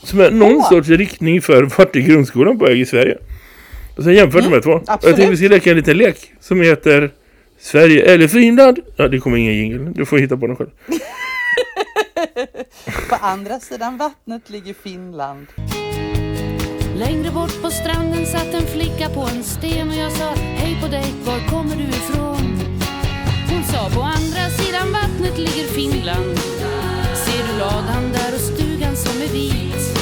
Som är någon Åh. sorts riktning för vart är grundskolan på väg i Sverige. Och sen jämfört de här två. Och jag absolut. tänkte vi ska leka en liten lek som heter Sverige eller Finland. Ja, det kommer ingen jingel. Du får hitta på den själv. på andra sidan vattnet ligger Finland. Längre bort på stranden satt en flicka på en sten och jag sa Hej på dig, var kommer du ifrån? Hon sa på andra sidan vattnet ligger Finland Ser du ladan där och stugan som är vit?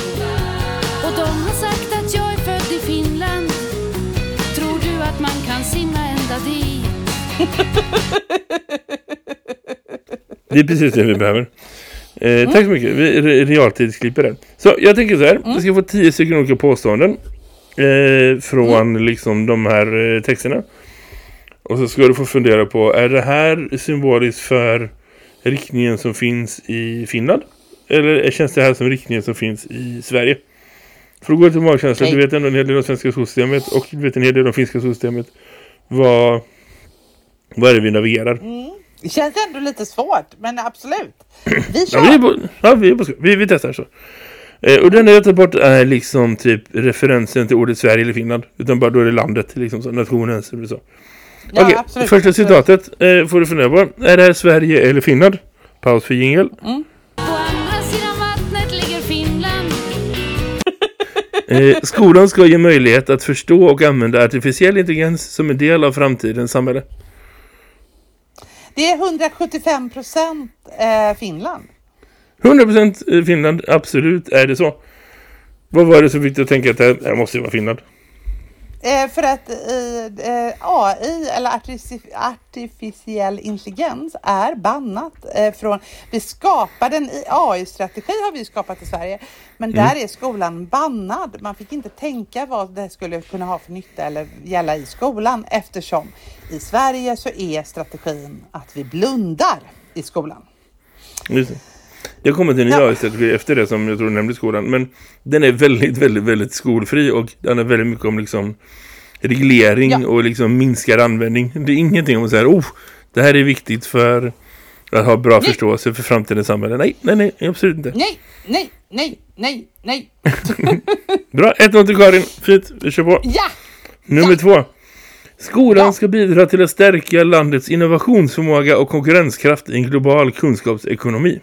Och de har sagt att jag är född i Finland Tror du att man kan simma ända dit? Det är precis det vi behöver. Eh, Tack så mycket. Vi re- realtidsklipper den. Så jag tänker så här. Vi ska få tio stycken olika påståenden. Eh, från liksom de här eh, texterna. Och så ska du få fundera på. Är det här symboliskt för riktningen som finns i Finland? Eller känns det här som riktningen som finns i Sverige? För att gå till magkänsla. Okej. Du vet ändå en hel del om svenska skolsystemet. Och du vet en hel del om finska skolsystemet. Vad, vad är det vi navigerar? Det känns ändå lite svårt, men absolut. Vi Ja, vi, är kör. på, ja, vi, är på, vi, vi testar så. Eh, och den jag tar bort är liksom typ referensen till ordet Sverige eller Finland. Utan bara då är det landet, liksom så, nationen. Så, så. Ja, Okej, absolut. första absolut. citatet eh, får du fundera på. Är det här Sverige eller Finland? Paus för jingel. På andra sidan vattnet ligger Finland Eh, skolan ska ge möjlighet att förstå och använda artificiell intelligens som en del av framtidens samhälle. Det är 175 procent eh, Finland. 100% Finland, absolut är det så. Vad var det som fick dig att tänka att det här, det här måste ju vara Finland? Eh, för att eh, AI eller artifici- artificiell intelligens är bannat eh, från, vi skapade en AI-strategi har vi skapat i Sverige, men där är skolan bannad. Man fick inte tänka vad det skulle kunna ha för nytta eller gälla i skolan eftersom i Sverige så är strategin att vi blundar i skolan. Just Det har kommit en Ja. AI-strategi efter det som jag tror nämnde skolan. Men den är väldigt, väldigt, väldigt skolfri och den är väldigt mycket om liksom reglering Ja. och liksom minskad användning. Det är ingenting om att säga, oh, det här är viktigt för att ha bra Nej. förståelse för framtidens samhälle. Nej, nej, nej, absolut inte. Nej, nej, nej, nej, nej. Bra, 1-0 till Karin. Fint, vi kör på. Ja! Nummer två. Skolan Ja. ska bidra till att stärka landets innovationsförmåga och konkurrenskraft i en global kunskapsekonomi.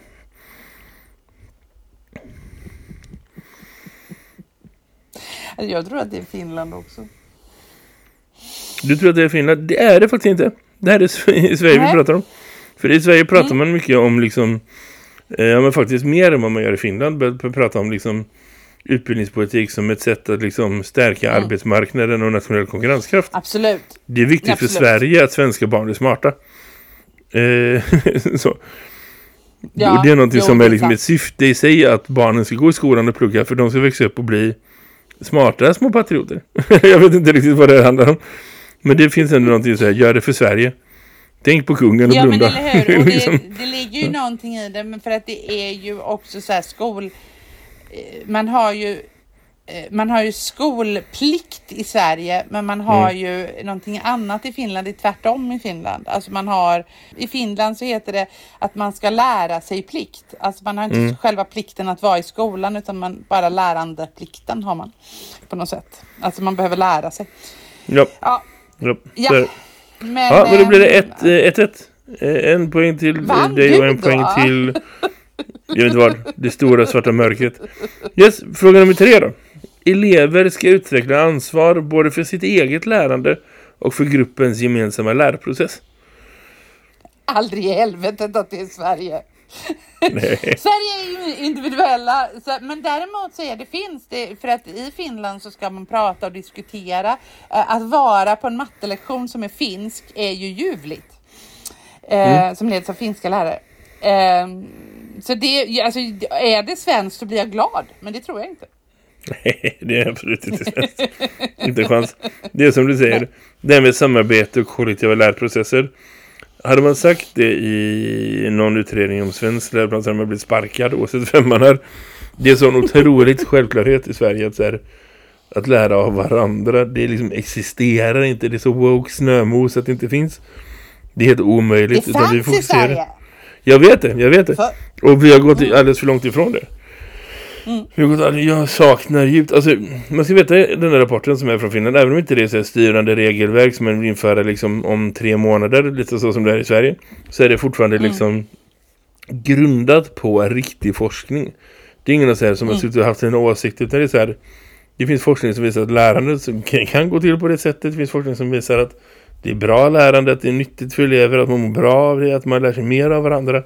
Jag tror att det är Finland också. Du tror att det är Finland? Det är det faktiskt inte. Det här är Sve- Sverige vi Nej. pratar om. För i Sverige pratar Mm. man mycket om liksom, eh, ja men faktiskt mer än vad man gör i Finland. Börjar prata om liksom utbildningspolitik som ett sätt att liksom stärka Mm. arbetsmarknaden och nationell konkurrenskraft. Absolut. Det är viktigt Absolut. för Sverige att svenska barn är smarta. Eh, så. Ja, och det är jo, som är är liksom sant. ett syfte i sig att barnen ska gå i skolan och plugga för de ska växa upp och bli smarta små patrioter. Jag vet inte riktigt vad det handlar om. Men det finns ändå någonting så här, gör det för Sverige. Tänk på kungen och Ja men blunda. eller hur, och Liksom. det, det ligger ju någonting i det, men för att det är ju också så här skol... eh, Man har ju man har ju skolplikt i Sverige, men man har Mm. ju någonting annat i Finland. Det är tvärtom i Finland. Alltså man har, I Finland så heter det att man ska lära sig plikt. Alltså man har inte Mm. själva plikten att vara i skolan, utan man bara lärandeplikten har man på något sätt. Alltså man behöver lära sig. Ja, Ja, ja. Ja, men, ja, men då blir det ehm, 1-1. En poäng till eh, Vann dig och en då? poäng till... Jag vet inte vad. Det stora svarta mörkret. Yes, fråga nummer tre då. Elever ska utveckla ansvar både för sitt eget lärande och för gruppens gemensamma lärprocess. Aldrig i helvetet att det är Sverige. Sverige är ju individuella, så, men däremot så är det finns det, för att i Finland så ska man prata och diskutera. Eh, Att vara på en mattelektion som är finsk är ju ljuvligt. Eh, Som leds av finska lärare. Eh, så det, alltså, är det svenskt så blir jag glad, men det tror jag inte. Nej, det är absolut inte svenskt. inte en chans. Det är som du säger. Det här med samarbete och kollektiva lärprocesser. Hade man sagt det i någon utredning om svensk läroplan så hade man blivit sparkad oavsett vem man är. Det är sån otroligt självklarhet i Sverige att, här, att lära av varandra. Det liksom existerar inte. Det är så woke snömos att det inte finns. Det är helt omöjligt. Det utan vi fanns i Sverige. Jag vet det, jag vet det. Och vi har gått alldeles för långt ifrån det. Mm. Har jag saknar djupt. Alltså, man ska veta den här rapporten som är från Finland. Även om inte det är så styrande regelverk som man vill införa liksom om tre månader. Lite så som det är i Sverige. Så är det fortfarande Mm. liksom grundat på riktig forskning. Det är ingen så här som har Mm. suttit och haft en åsikt. Utan det är så här. Det finns forskning som visar att lärandet kan gå till på det sättet. Det finns forskning som visar att det är bra lärande, att det är nyttigt för elever, att man mår bra av det, att man lär sig mer av varandra.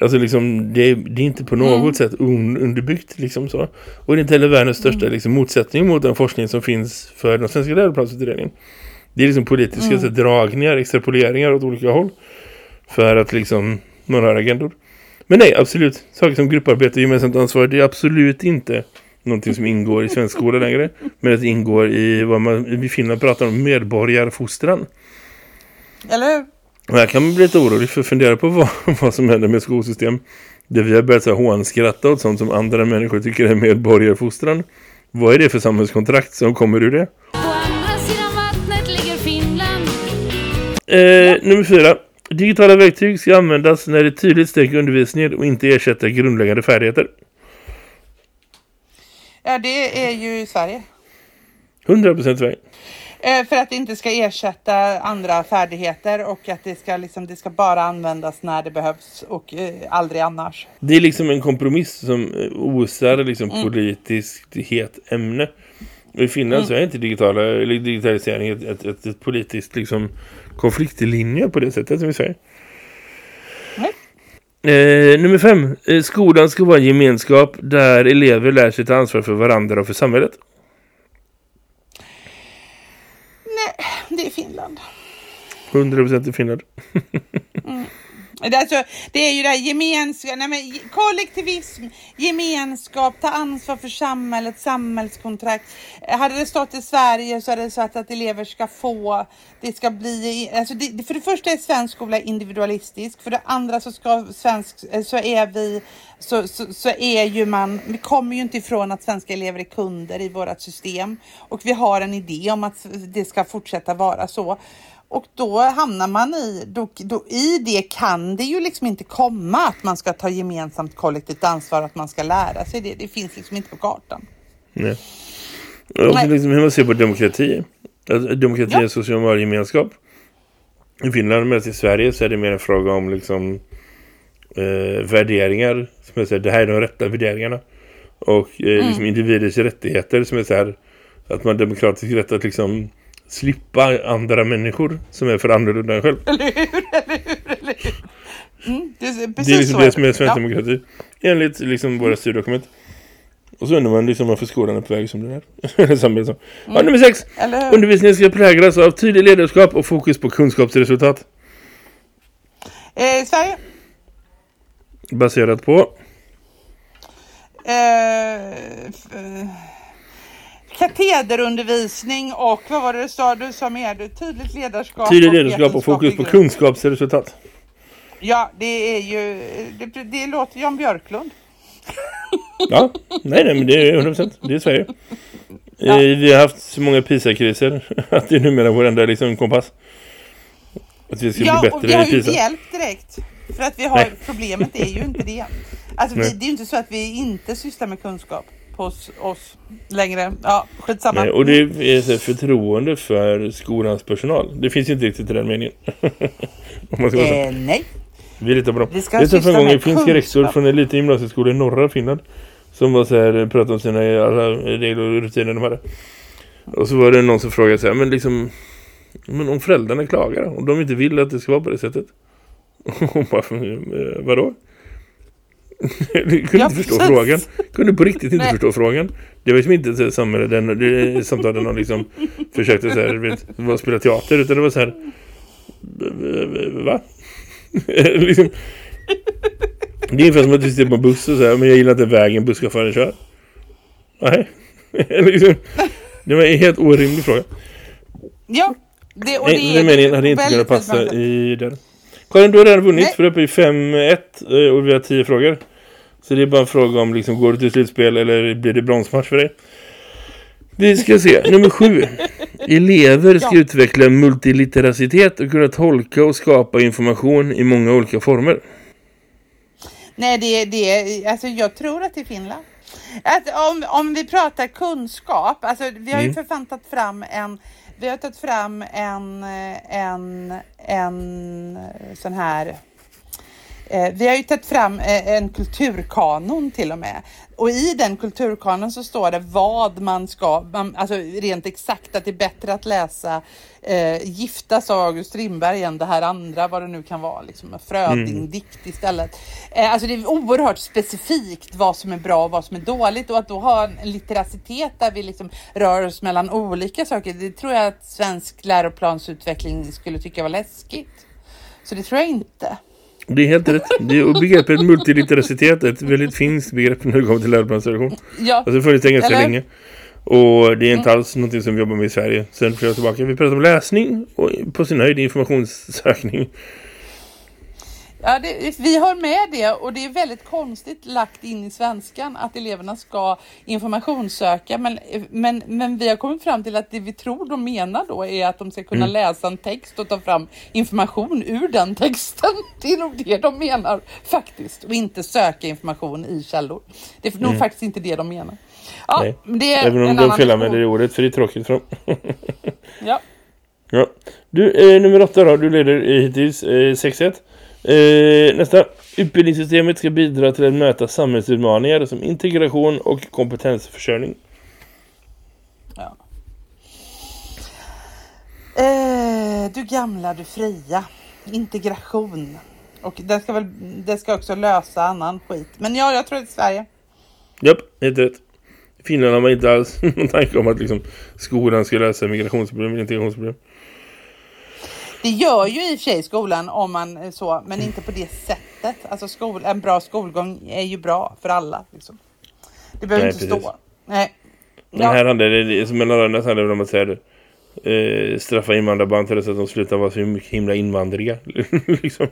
Alltså liksom, det är, det är inte på något Mm. sätt un, underbyggt liksom så. Och det är inte heller världens största Mm. liksom, motsättning mot den forskning som finns för den svenska läroplansutredningen. Det är liksom politiska Mm. så, dragningar, extrapoleringar åt olika håll. För att liksom, man har agendor. Men nej, absolut. Saker som grupparbete och gemensamt ansvar, det är absolut inte någonting som ingår i svensk skola längre. Men det ingår i vad man i Finland pratar om medborgarfostran. eller hur? Och här kan man bli lite orolig för att fundera på vad, vad som händer med skolsystem. Där vi har börjat hånskratta åt sånt som andra människor tycker är medborgarfostran. Vad är det för samhällskontrakt som kommer ur det? På andra sidan vattnet ligger Finland. Eh, nummer fyra. Digitala verktyg ska användas när det tydligt stärker undervisningen och inte ersätter grundläggande färdigheter. Ja, det är ju Sverige. 100% Sverige. Eh, För att det inte ska ersätta andra färdigheter och att det ska, liksom, det ska bara användas när det behövs och eh, aldrig annars. Det är liksom en kompromiss som eh, osar liksom politiskt het ämne. I Finland så är inte digitala, eller digitalisering ett, ett, ett, ett politiskt liksom konfliktlinje på det sättet som i Sverige. Nej. Eh, nummer fem. Eh, skolan ska vara en gemenskap där elever lär sig ta ansvar för varandra och för samhället. Nej, det är Finland. 100% i Finland. Det, alltså, det är ju det här gemenskap, nej men kollektivism, gemenskap, ta ansvar för samhället, samhällskontrakt. Hade det stått i Sverige så hade det sagt att elever ska få, det ska bli, alltså det, för det första är svensk skola individualistisk, för det andra så ska svensk, så är vi, så, så, så är ju man, vi kommer ju inte ifrån att svenska elever är kunder i vårt system och vi har en idé om att det ska fortsätta vara så. Och då hamnar man i, då, då, i det kan det ju liksom inte komma att man ska ta gemensamt kollektivt ansvar, att man ska lära sig det. Det finns liksom inte på kartan. Nej. Och liksom hur man ser på demokrati. Alltså, demokrati är Ja. en social gemenskap. I Finland men i Sverige så är det mer en fråga om liksom eh, värderingar. Som är så här, det här är de rätta värderingarna. Och eh, Mm. liksom individers rättigheter som är så här att man har demokratisk rätt att liksom slippa andra människor som är för annorlunda än själv. Eller hur? Eller hur? Eller hur? Mm, det är precis Det är liksom det som är svensk Ja. demokrati. Enligt liksom våra styrdokument. Och så undrar man liksom varför skolan är på väg som den är. Samhället som. Ja, nummer sex. Undervisningen ska präglas av tydlig ledarskap och fokus på kunskapsresultat. Eh, Sverige? Baserat på Eh, eh, katederundervisning och vad var det du sa? Du sa mer tydligt ledarskap. tydlig och ledarskap och fokus på kunskapsresultat. Ja, det är ju, det, det låter Jan Björklund. Ja, nej, nej men det är 100%. Det är Sverige. Ja. Eh, vi har haft så många PISA-kriser att det är numera vår enda liksom, kompass. Att vi ska Ja, bli och bättre vi har i ju inte PISA. hjälpt direkt. För att vi har, Nej. problemet är ju inte det. Alltså vi, det är ju inte så att vi inte sysslar med kunskap på oss, längre. Ja, skitsamma. Och det är förtroende för skolans personal. Det finns inte riktigt i den meningen. Eh, nej. Vi litar på dem. Vi ska Jag träffade syssla en gång en finsk rektor från en liten gymnasieskola i norra Finland. Som var så här, pratade om sina alla regler och rutiner de hade. Och så var det någon som frågade så här, men liksom men om föräldrarna klagar, om de inte vill att det ska vara på det sättet. Och bara, "Eh, vadå? Du kunde inte förstå frågan. Kunde på riktigt inte Nej. förstå frågan. Det var liksom inte så här samhälle, den, det, samtal där någon liksom försökte så här, vet, vad, spela teater, utan det var så här, va? liksom, det är ungefär som att du sitter på en buss och säger men jag gillar inte vägen busschauffören kör. Nej. liksom, det var en helt orimlig fråga. Ja, det, och Nej, det den är meningen hade inte kunnat passa i den. Karin, du har redan vunnit Nej. för uppe i 5-1 eh, och vi har 10 frågor. Så det är bara en fråga om liksom, går det till slutspel eller blir det bronsmatch för dig? Vi ska se. Nummer sju. Elever ska Ja. utveckla multiliteracitet och kunna tolka och skapa information i många olika former. Nej, det, det, alltså jag tror att det är Finland. Att om, om vi pratar kunskap, alltså vi har ju Mm. för fan tagit fram en, vi har tagit fram en, eh, en, en sån här vi har ju tagit fram eh, en kulturkanon till och med. Och i den kulturkanon så står det vad man ska, alltså rent exakt att det är bättre att läsa eh, Giftas av August Strindberg än det här andra, vad det nu kan vara, liksom en Fröding-dikt istället. Eh, alltså det är oerhört specifikt vad som är bra och vad som är dåligt och att då ha en litteracitet där vi liksom rör oss mellan olika saker, det tror jag att svensk läroplansutveckling skulle tycka var läskigt. Så det tror jag inte. Det är helt rätt. Det är, begreppet multiliteracitet ett väldigt finskt begrepp när det kommer till läroplansredaktion. Ja. Alltså funnits ganska Eller? Mm. länge. Och det är inte alls någonting som vi jobbar med i Sverige sen flera år tillbaka. Vi pratar om läsning och på sin höjd informationssökning. Ja, det, vi har med det och det är väldigt konstigt lagt in i svenskan att eleverna ska informationssöka. Men, men, men vi har kommit fram till att det vi tror de menar då är att de ska kunna läsa en text och ta fram information ur den texten. Det är nog det de menar faktiskt och inte söka information i källor. Det är nog faktiskt inte det de menar. Ja, Nej. det är Även om en de annan felanvänder det ordet för det är tråkigt för dem. Ja. Ja. Du, eh, nummer åtta då. Du leder hittills eh, 6-1. Eh, nästa. Utbildningssystemet ska bidra till att möta samhällsutmaningar som integration och kompetensförsörjning. Ja. Eh, du gamla, du fria. Integration. Och den ska väl, det ska också lösa annan skit. Men ja, jag tror det är Sverige. Japp, helt rätt. Finland har man inte alls någon tanke om att liksom, skolan ska lösa migrationsproblem eller integrationsproblem. Det gör ju i och för sig skolan om man är så, men inte på det sättet. Alltså skol, en bra skolgång är ju bra för alla. Liksom. Det behöver Nej, inte precis. stå. Nej. Men Ja. här handlar det, som mellan annat handlar det om att säga det. Eh, straffa invandrarbarn till så att de slutar vara så mycket himla invandriga. liksom.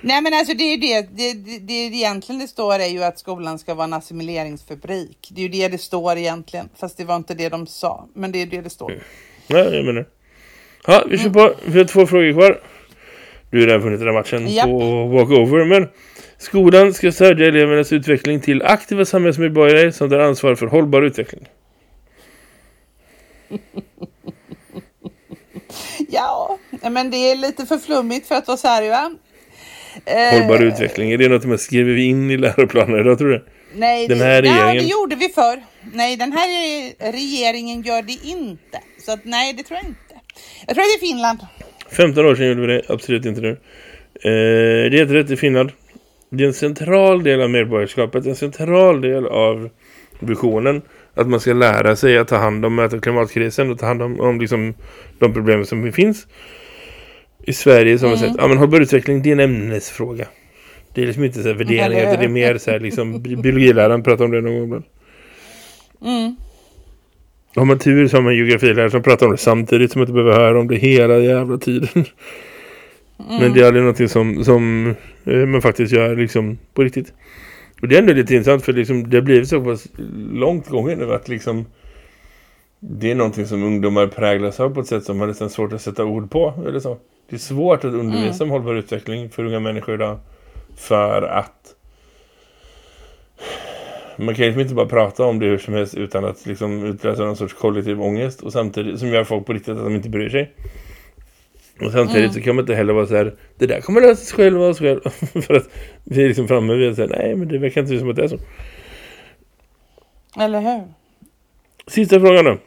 Nej men alltså det är ju det, det, det, det egentligen det står är ju att skolan ska vara en assimileringsfabrik. Det är ju det det står egentligen, fast det var inte det de sa. Men det är det det står. Ja, jag menar. Ja, vi kör på. Vi har två frågor kvar. Du har redan vunnit den här matchen Japp. på walkover. Men skolan ska stödja elevernas utveckling till aktiva samhällsmedborgare som tar ansvar för hållbar utveckling. Ja, men det är lite för flummigt för att vara Sverige va? Eh, Hållbar utveckling. Är det något man skriver vi in i läroplanen idag tror du? Nej, Den det- här Ja, regeringen- det gjorde vi förr. Nej, den här regeringen gör det inte. Så att, nej, det tror jag inte. Jag tror att det är Finland. 15 år sedan gjorde vi det, absolut inte nu. Eh, det är helt rätt i Finland. Det är en central del av medborgarskapet, en central del av visionen. Att man ska lära sig att ta hand om möta klimatkrisen och ta hand om, om liksom, de problem som finns. I Sverige som har Mm. sett, ja men hållbar utveckling det är en ämnesfråga. Det är liksom inte så här värderingar, det är mer så här liksom, bi- biologiläraren pratar om det någon gång ibland. Mm. Har man tur så har man geografilärare som pratar om det samtidigt som man inte behöver höra om det hela jävla tiden. Mm. Men det är aldrig någonting som, som eh, man faktiskt gör liksom på riktigt. Och det är ändå lite intressant för liksom, det har blivit så pass långt gången nu att liksom det är någonting som ungdomar präglas av på ett sätt som man nästan svårt att sätta ord på. Eller så. Det är svårt att undervisa om hållbar utveckling för unga människor idag. För att man kan ju liksom inte bara prata om det hur som helst utan att liksom utlösa någon sorts kollektiv ångest och samtidigt som gör folk på riktigt att de inte bryr sig. Och samtidigt så kan man inte heller vara så här det där kommer lösa sig själv och sig själv. för att vi är liksom framme vid att säga nej men det verkar inte som att det är så. Eller hur? Sista frågan då.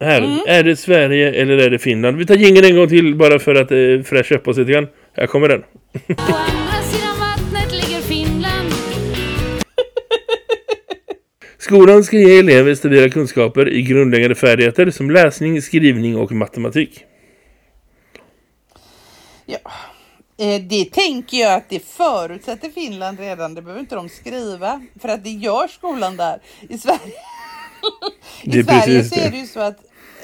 Här, är det Sverige eller är det Finland? Vi tar jingeln en gång till bara för att eh, fräscha upp oss lite grann. Här kommer den. Skolan ska ge elever stabila kunskaper i grundläggande färdigheter som läsning, skrivning och matematik. Ja. Eh, Det tänker jag att det förutsätter Finland redan. Det behöver inte de skriva. För att det gör skolan där. I Sverige, I Sverige så är det ju så att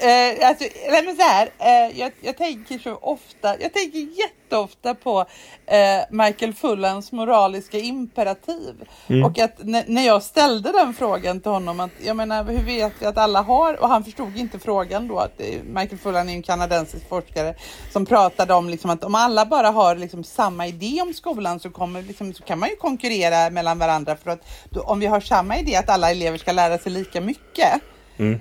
Eh, alltså, nej men så här, eh, jag, jag tänker så ofta, jag tänker jätteofta på eh, Michael Fullans moraliska imperativ. Mm. Och att när, jag ställde den frågan till honom, att jag menar hur vet vi att alla har, och han förstod inte frågan då, att eh, Michael Fullan är en kanadensisk forskare som pratade om liksom att om alla bara har liksom samma idé om skolan så, kommer, liksom, så kan man ju konkurrera mellan varandra för att då, om vi har samma idé att alla elever ska lära sig lika mycket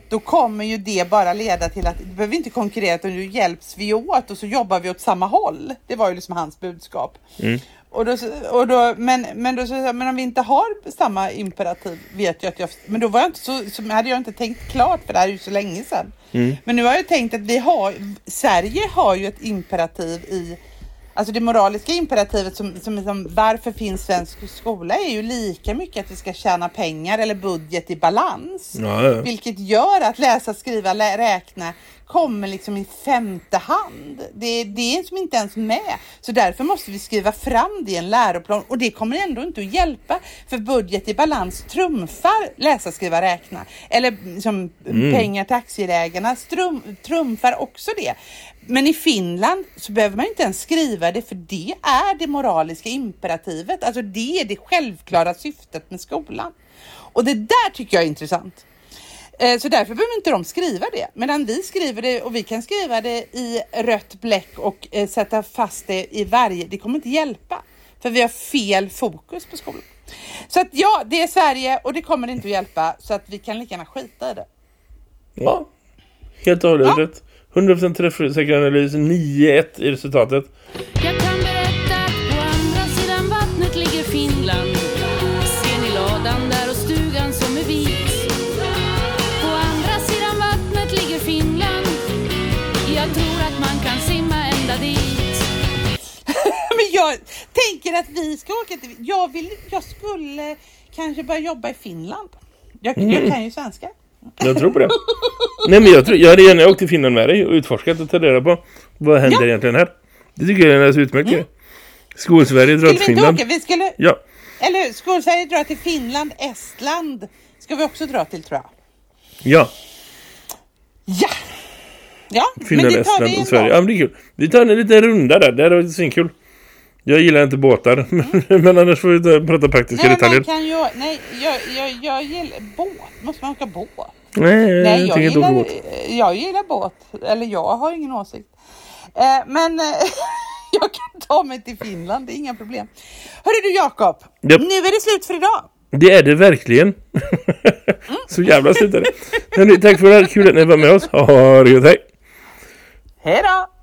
då kommer ju det bara leda till att du behöver inte konkurrera utan nu hjälps vi åt och så jobbar vi åt samma håll. Det var ju liksom hans budskap. Och då, och då, men, men då så, men om vi inte har samma imperativ vet jag att jag, men då var jag inte så, så hade jag inte tänkt klart för det här är ju så länge sedan. Men nu har jag tänkt att vi har, Sverige har ju ett imperativ i Alltså det moraliska imperativet som, som, som varför finns svensk skola är ju lika mycket att vi ska tjäna pengar eller budget i balans. Ja, ja. Vilket gör att läsa, skriva, lä räkna kommer liksom i femte hand. Det, det är som inte ens med. Så därför måste vi skriva fram det i en läroplan och det kommer ändå inte att hjälpa. För budget i balans trumfar läsa, skriva, räkna. Eller som pengar till aktieägarna strum, trumfar också det. Men i Finland så behöver man inte ens skriva det för det är det moraliska imperativet. Alltså det är det självklara syftet med skolan. Och det där tycker jag är intressant. Eh, Så därför behöver inte de skriva det. Medan vi skriver det och vi kan skriva det i rött bläck och eh, sätta fast det i varje. Det kommer inte hjälpa. För vi har fel fokus på skolan. Så att ja, det är Sverige och det kommer inte att hjälpa. Så att vi kan lika gärna skita i det. Ja, helt och hållet rätt. 100% träffsäker analys, 9-1 i resultatet. Jag kan berätta att på andra sidan vattnet ligger Finland. Ser ni ladan där och stugan som är vit? På andra sidan vattnet ligger Finland. Jag tror att man kan simma ända dit. Men jag tänker att vi ska åka till... Jag, vill, jag skulle kanske börja jobba i Finland. Jag, jag kan ju svenska. Jag tror på det. Nej men jag, tror, jag hade gärna åkt till Finland med dig och utforskat och tagit reda på vad händer Ja. egentligen här. Det tycker jag är alldeles utmärkt grej. Skolsverige drar till Finland. åka? Vi skulle... Ja, Eller hur? Skolsverige drar till Finland, Estland ska vi också dra till tror jag. ja. Ja! Ja, Finland, men det tar Estland vi och Sverige. Ja, men det är kul. Vi tar en liten runda där. Det här är svinkul. Jag gillar inte båtar. men annars får vi ta- prata praktiska Nej, detaljer. man kan ju... Nej, jag, jag, jag gillar båt. Måste man åka båt? Nej, Nej, jag jag gillar, båt. jag gillar båt. Eller jag har ingen åsikt. Eh, men eh, jag kan ta mig till Finland, det är inga problem. Hörru du Jakob, Japp. nu är det slut för idag. Det är det verkligen. Så jävla slut är det. Hörrni, tack för det här. Kul att ni var med oss. Ha det gott. Hej. Hej då!